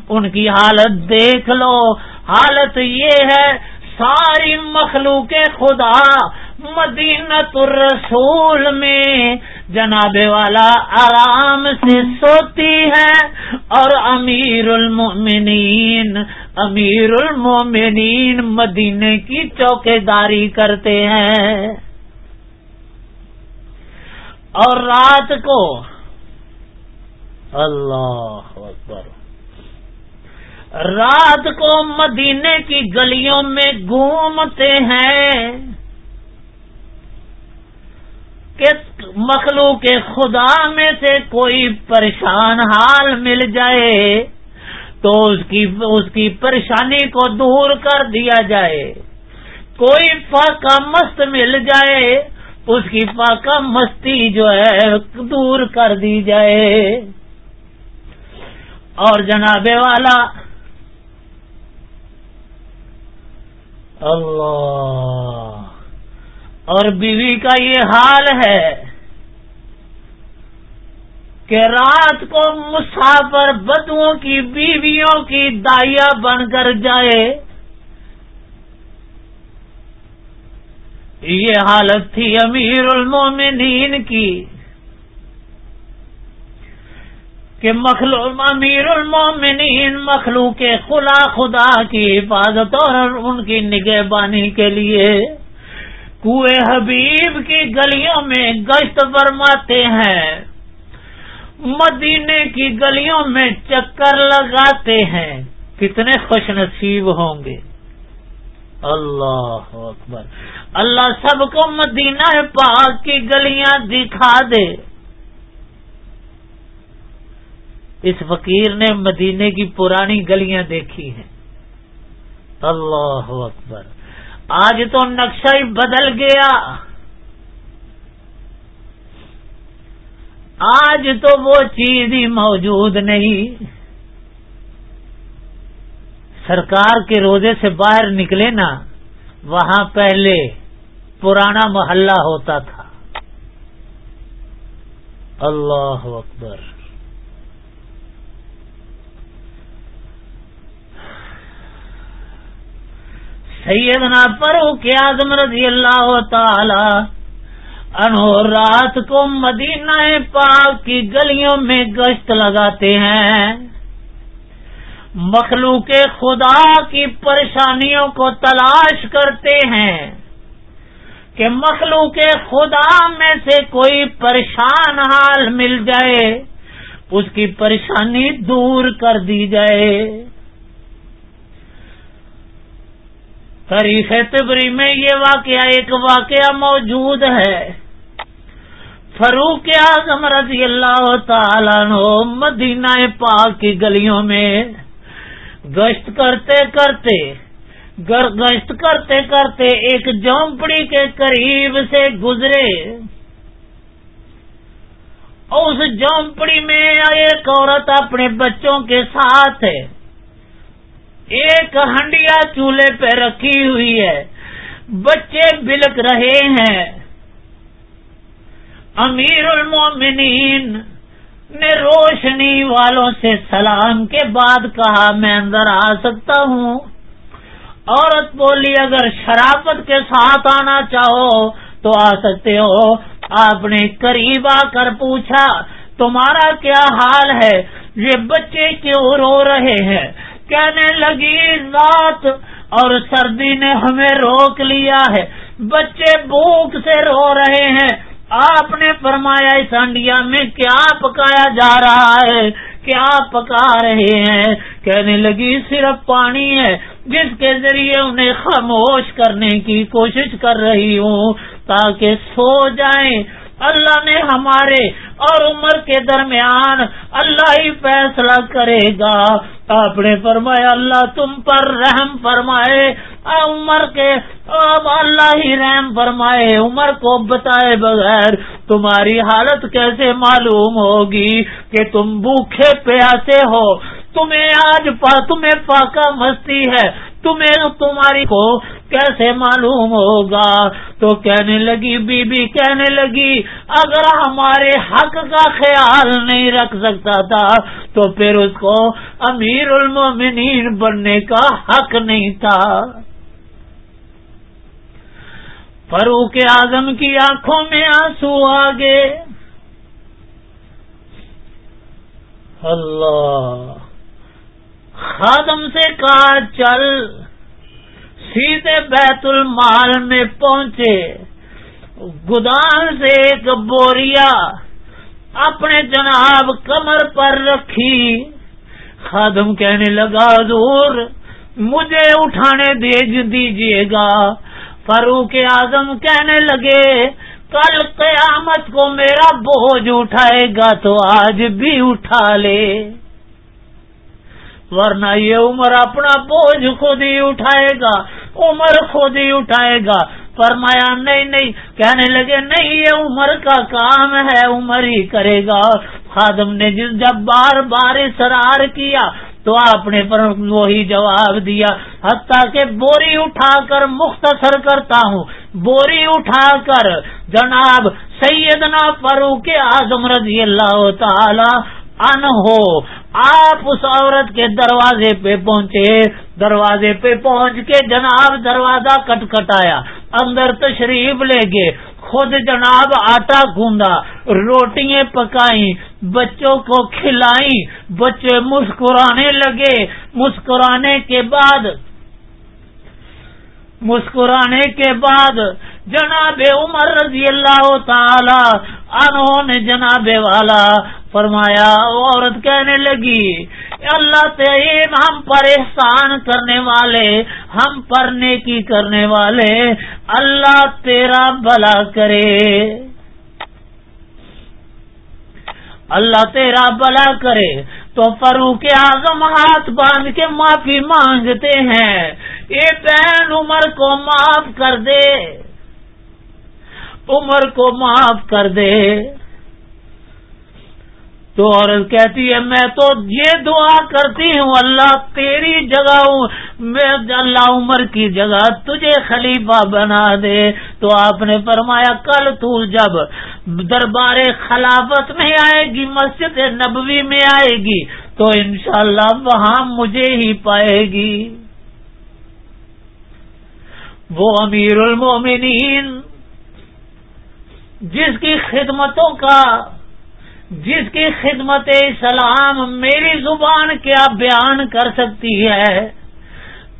A: ان کی حالت دیکھ لو۔ حالت یہ ہے، ساری مخلوق خدا مدینت الرسول میں جناب والا آرام سے سوتی ہے اور امیر المومنین امیر المومنین مدینے کی چوکے داری کرتے ہیں۔ اور رات کو اللہ اکبر۔ رات کو مدینے کی گلیوں میں گھومتے ہیں۔ کہ مخلوق خدا میں سے کوئی پریشان حال مل جائے تو اس کی اس کی پریشانی کو دور کر دیا جائے کوئی فاقہ مست مل جائے اس کی فاقہ مستی جو ہے دور کر دی جائے اور جناب والا اللہ اور بیوی کا یہ حال ہے کہ رات کو مسافر بدوؤں کی بیویوں کی دائیا بن کر جائے۔ یہ حالت تھی امیر المومنین کی کہ مخلو امیر المومنین مخلوق خلا خدا کی حفاظت اور ان کی نگہبانی کے لیے کوئے حبیب کی گلیوں میں گشت فرماتے ہیں۔ مدینے کی گلیوں میں چکر لگاتے ہیں۔ کتنے خوش نصیب ہوں گے۔ اللہ اکبر۔ اللہ سب کو مدینہ پاک کی گلیاں دکھا دے۔ اس فقیر نے مدینے کی پرانی گلیاں دیکھی ہیں۔ اللہ اکبر۔ آج تو نقشہ ہی بدل گیا۔ آج تو وہ چیز ہی موجود نہیں۔ سرکار کے روزے سے باہر نکلے نا، وہاں پہلے پرانا محلہ ہوتا تھا۔ اللہ اکبر۔ سیدنا فاروق اعظم رضی اللہ تعالی انہو رات کو مدینہ پاک کی گلیوں میں گشت لگاتے ہیں۔ مخلوق خدا کی پریشانیوں کو تلاش کرتے ہیں کہ مخلوق خدا میں سے کوئی پریشان حال مل جائے، اس کی پریشانی دور کر دی جائے۔ تاریخ تبری میں یہ واقعہ ایک واقعہ موجود ہے۔ فروخ اعظم رضی اللہ تعالیٰ مدینہ پاک کی گلیوں میں گشت کرتے کرتے گشت کرتے کرتے ایک جھونپڑی کے قریب سے گزرے۔ اس جھونپڑی میں ایک عورت اپنے بچوں کے ساتھ ہے۔ ایک ہنڈیا چولہے پہ رکھی ہوئی ہے۔ بچے بلک رہے ہیں۔ امیر المومنین نے روشنی والوں سے سلام کے بعد کہا، میں اندر آ سکتا ہوں۔ عورت بولی، اگر شرافت کے ساتھ آنا چاہو تو آ سکتے ہو۔ آپ نے قریب آ کر پوچھا، تمہارا کیا حال ہے؟ یہ بچے کیوں رو رہے ہیں؟ کہنے لگی، ذات! اور سردی نے ہمیں روک لیا ہے۔ بچے بھوک سے رو رہے ہیں۔ آپ نے فرمایا، اس انڈیا میں کیا پکایا جا رہا ہے؟ کیا پکا رہے ہیں؟ کہنے لگی، صرف پانی ہے، جس کے ذریعے انہیں خاموش کرنے کی کوشش کر رہی ہوں، تاکہ سو جائیں۔ اللہ نے ہمارے اور عمر کے درمیان اللہ ہی فیصلہ کرے گا۔ آپ نے فرمایا، اللہ تم پر رحم فرمائے۔ عمر کے اب اللہ ہی رحم فرمائے۔ عمر کو بتائے بغیر تمہاری حالت کیسے معلوم ہوگی کہ تم بھوکھے پیاسے ہو؟ تمہیں آج پا تمہیں پاکا مستی ہے۔ تمہیں تمہاری کو کیسے معلوم ہوگا؟ تو کہنے لگی، بی بی کہنے لگی، اگر ہمارے حق کا خیال نہیں رکھ سکتا تھا، تو پھر اس کو امیر المومنین بننے کا حق نہیں تھا۔ فروخ اعظم کی آنکھوں میں آنسو آگے اللہ۔ خادم سے کہا، چل، سیدھے بیت المال میں پہنچے۔ گدان سے ایک بوریا اپنے جناب کمر پر رکھی۔ خادم کہنے لگا دور مجھے اٹھانے دے دیجیے گا۔ فاروق اعظم کہنے لگے، کل قیامت کو میرا بوجھ اٹھائے گا تو آج بھی اٹھا لے۔ ورنہ یہ عمر اپنا بوجھ خود ہی اٹھائے گا، عمر خود ہی اٹھائے گا۔ فرمایا، نہیں نہیں۔ کہنے لگے، نہیں، یہ عمر کا کام ہے، عمر ہی کرے گا۔ خادم نے جس جب بار بار سرار کیا تو آپ نے پر وہی جواب دیا، حتیٰ کہ بوری اٹھا کر مختصر کرتا ہوں۔ بوری اٹھا کر جناب سیدنا فاروق اعظم رضی اللہ تعالی ان ہو۔ آپ اس عورت کے دروازے پہ پہنچے۔ دروازے پہ پہنچ کے جناب دروازہ کٹ کٹایا۔ اندر تشریف لے گئے۔ خود جناب آٹا گوندا۔ روٹیاں پکائی بچوں کو کھلائی بچے مسکرانے لگے۔ مسکرانے کے بعد مسکرانے کے بعد جناب عمر رضی اللہ تعالی انہوں نے جناب والا فرمایا عورت کہنے لگی اللہ تعین، ہم پر احسان کرنے والے، ہم پر نیکی کرنے والے، اللہ تیرا بلا کرے۔ اللہ تیرا بلا کرے۔ تو فروخ اعظم ہاتھ باندھ کے معافی مانگتے ہیں۔ یہ بہن، عمر کو معاف کر دے۔ عمر کو معاف کر دے۔ تو عورت کہتی ہے، میں تو یہ دعا کرتی ہوں، اللہ تیری جگہ میں اللہ عمر کی جگہ تجھے خلیفہ بنا دے. تو آپ نے فرمایا، کل تو جب دربار خلافت میں آئے گی، مسجد نبوی میں آئے گی، تو انشاءاللہ وہاں مجھے ہی پائے گی. وہ امیر المومنین، جس کی خدمتوں کا جس کی خدمت اسلام میری زبان کیا بیان کر سکتی ہے؟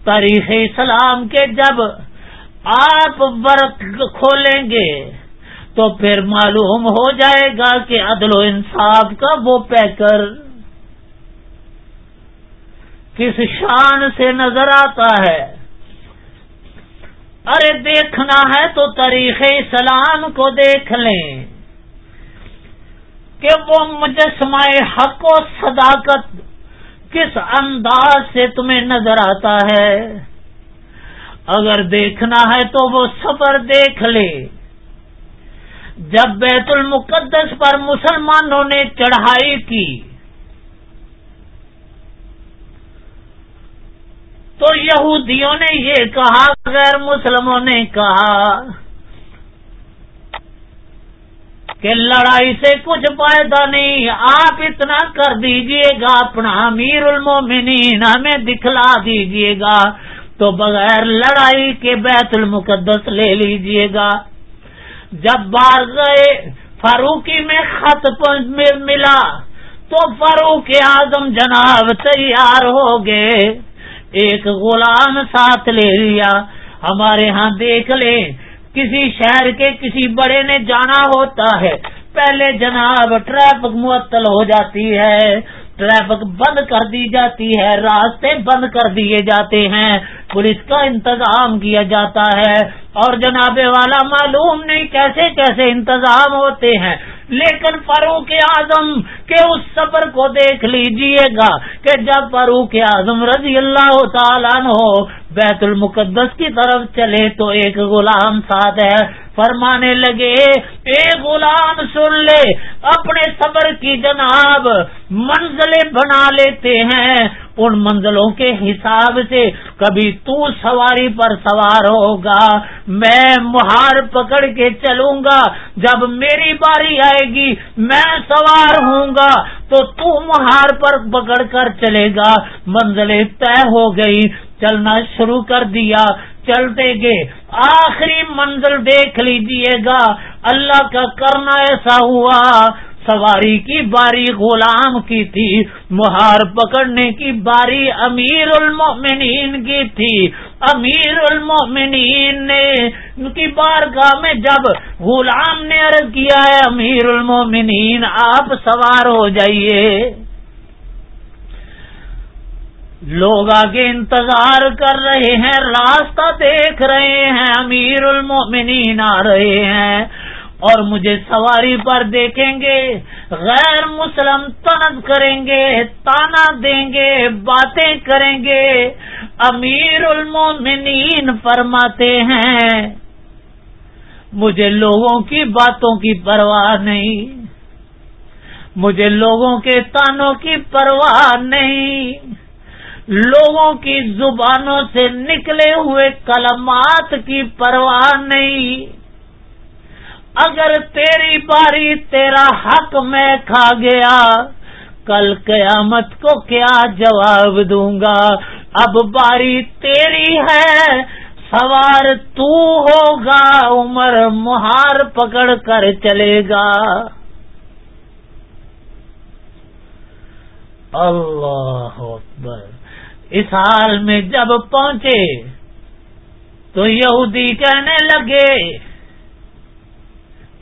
A: تاریخ اسلام کے جب آپ برت کھولیں گے تو پھر معلوم ہو جائے گا کہ عدل و انصاف کا وہ پیکر کس شان سے نظر آتا ہے؟ ارے دیکھنا ہے تو تاریخ اسلام کو دیکھ لیں۔ کہ وہ مجسمہ حق و صداقت کس انداز سے تمہیں نظر آتا ہے؟ اگر دیکھنا ہے تو وہ سفر دیکھ لے۔ جب بیت المقدس پر مسلمانوں نے چڑھائی کی، تو یہودیوں نے یہ کہا، غیر مسلموں نے کہا کہ لڑائی سے کچھ فائدہ نہیں، آپ اتنا کر دیجیے گا، اپنا امیر المومنین ہمیں دکھلا دیجیے گا۔ تو بغیر لڑائی کے بیت المقدس لے لیجیے گا۔ جب بار گئے، فاروقی میں خط ملا۔ تو فاروق اعظم جناب تیار ہو گئے۔ ایک غلام ساتھ لے لیا۔ ہمارے ہاں دیکھ لیں کسی شہر کے کسی بڑے نے جانا ہوتا ہے۔ پہلے جناب ٹریفک معطل ہو جاتی ہے۔ ٹریفک بند کر دی جاتی ہے، راستے بند کر دیے جاتے ہیں۔ پولیس کا انتظام کیا جاتا ہے۔ اور جناب والا معلوم نہیں کیسے کیسے انتظام ہوتے ہیں۔ لیکن فاروق اعظم کے اس سفر کو دیکھ لیجیے گا کہ جب فاروق اعظم رضی اللہ تعالیٰ ہو بیت المقدس کی طرف چلے تو ایک غلام ساتھ ہے۔ فرمانے لگے، اے غلام سن لے، اپنے صبر کی جناب منزلیں بنا لیتے ہیں۔ ان منزلوں کے حساب سے کبھی تو سواری پر سوار ہوگا، میں مہار پکڑ کے چلوں گا۔ جب میری باری آئے گی، میں سوار ہوں گا، تو تو مہار پر پکڑ کر چلے گا۔ منزلیں طے ہو گئی چلنا شروع کر دیا۔ چلتے گئے آخری منزل دیکھ لیجیے گا۔ اللہ کا کرنا ایسا ہوا۔ سواری کی باری غلام کی تھی۔ مہار پکڑنے کی باری امیر المؤمنین کی تھی۔ امیر المؤمنین نے ان کی بارگاہ میں جب غلام نے عرض کیا ہے امیر المؤمنین، آپ سوار ہو جائیے۔ لوگ آگے انتظار کر رہے ہیں، راستہ دیکھ رہے ہیں، امیر المؤمنین آ رہے ہیں۔ اور مجھے سواری پر دیکھیں گے، غیر مسلم تنز کریں گے، تانا دیں گے، باتیں کریں گے۔ امیر المومنین فرماتے ہیں، مجھے لوگوں کی باتوں کی پرواہ نہیں۔ مجھے لوگوں کے تانوں کی پرواہ نہیں۔ لوگوں کی زبانوں سے نکلے ہوئے کلمات کی پرواہ نہیں۔ اگر تیری باری تیرا حق میں کھا گیا، کل قیامت کو کیا جواب دوں گا؟ اب باری تیری ہے، سوار تو ہوگا، عمر مہار پکڑ کر چلے گا۔ اللہ اکبر۔ اس حال میں جب پہنچے تو یہودی کہنے لگے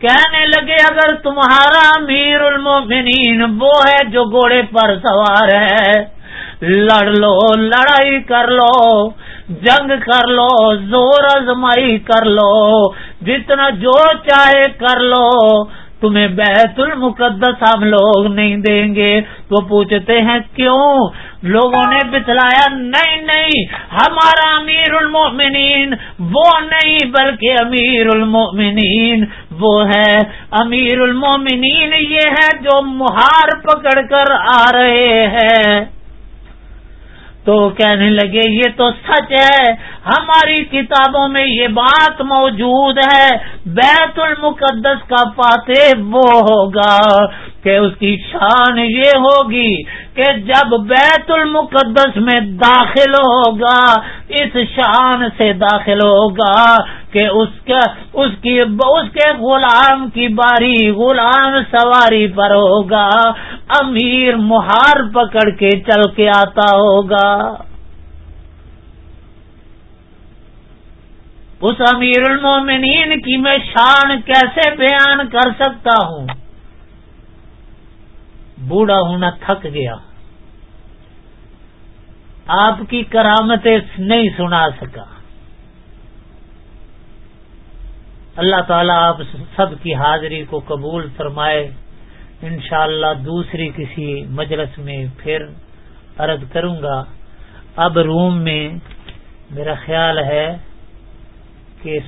A: کہنے لگے، اگر تمہارا امیر المومنین وہ ہے جو گھوڑے پر سوار ہے، لڑ لو، لڑائی کر لو، جنگ کر لو، زور ازمائی کر لو، جتنا جو چاہے کر لو تمہیں بیت المقدس ہم لوگ نہیں دیں گے۔ وہ پوچھتے ہیں کیوں؟ لوگوں نے بتلایا، نہیں نہیں، ہمارا امیر المؤمنین، وہ نہیں، بلکہ امیر المؤمنین وہ ہے۔ امیر المؤمنین یہ ہے جو مہار پکڑ کر آ رہے ہیں۔ تو کہنے لگے، یہ تو سچ ہے۔ ہماری کتابوں میں یہ بات موجود ہے۔ بیت المقدس کا فاتح وہ ہوگا۔ کہ اس کی شان یہ ہوگی کہ جب بیت المقدس میں داخل ہوگا، اس شان سے داخل ہوگا کہ اس کا، اس کی، اس کے غلام کی باری غلام سواری پر ہوگا، امیر مہار پکڑ کے چل کے آتا ہوگا۔ اس امیر المومنین کی میں شان کیسے بیان کر سکتا ہوں؟ بوڑھا ہونا تھک گیا۔ آپ کی کرامتیں نہیں سنا سکا۔ اللہ تعالیٰ آپ سب کی حاضری کو قبول فرمائے۔ انشاءاللہ اللہ دوسری کسی مجلس میں پھر عرض کروں گا۔ اب روم میں میرا خیال ہے کہ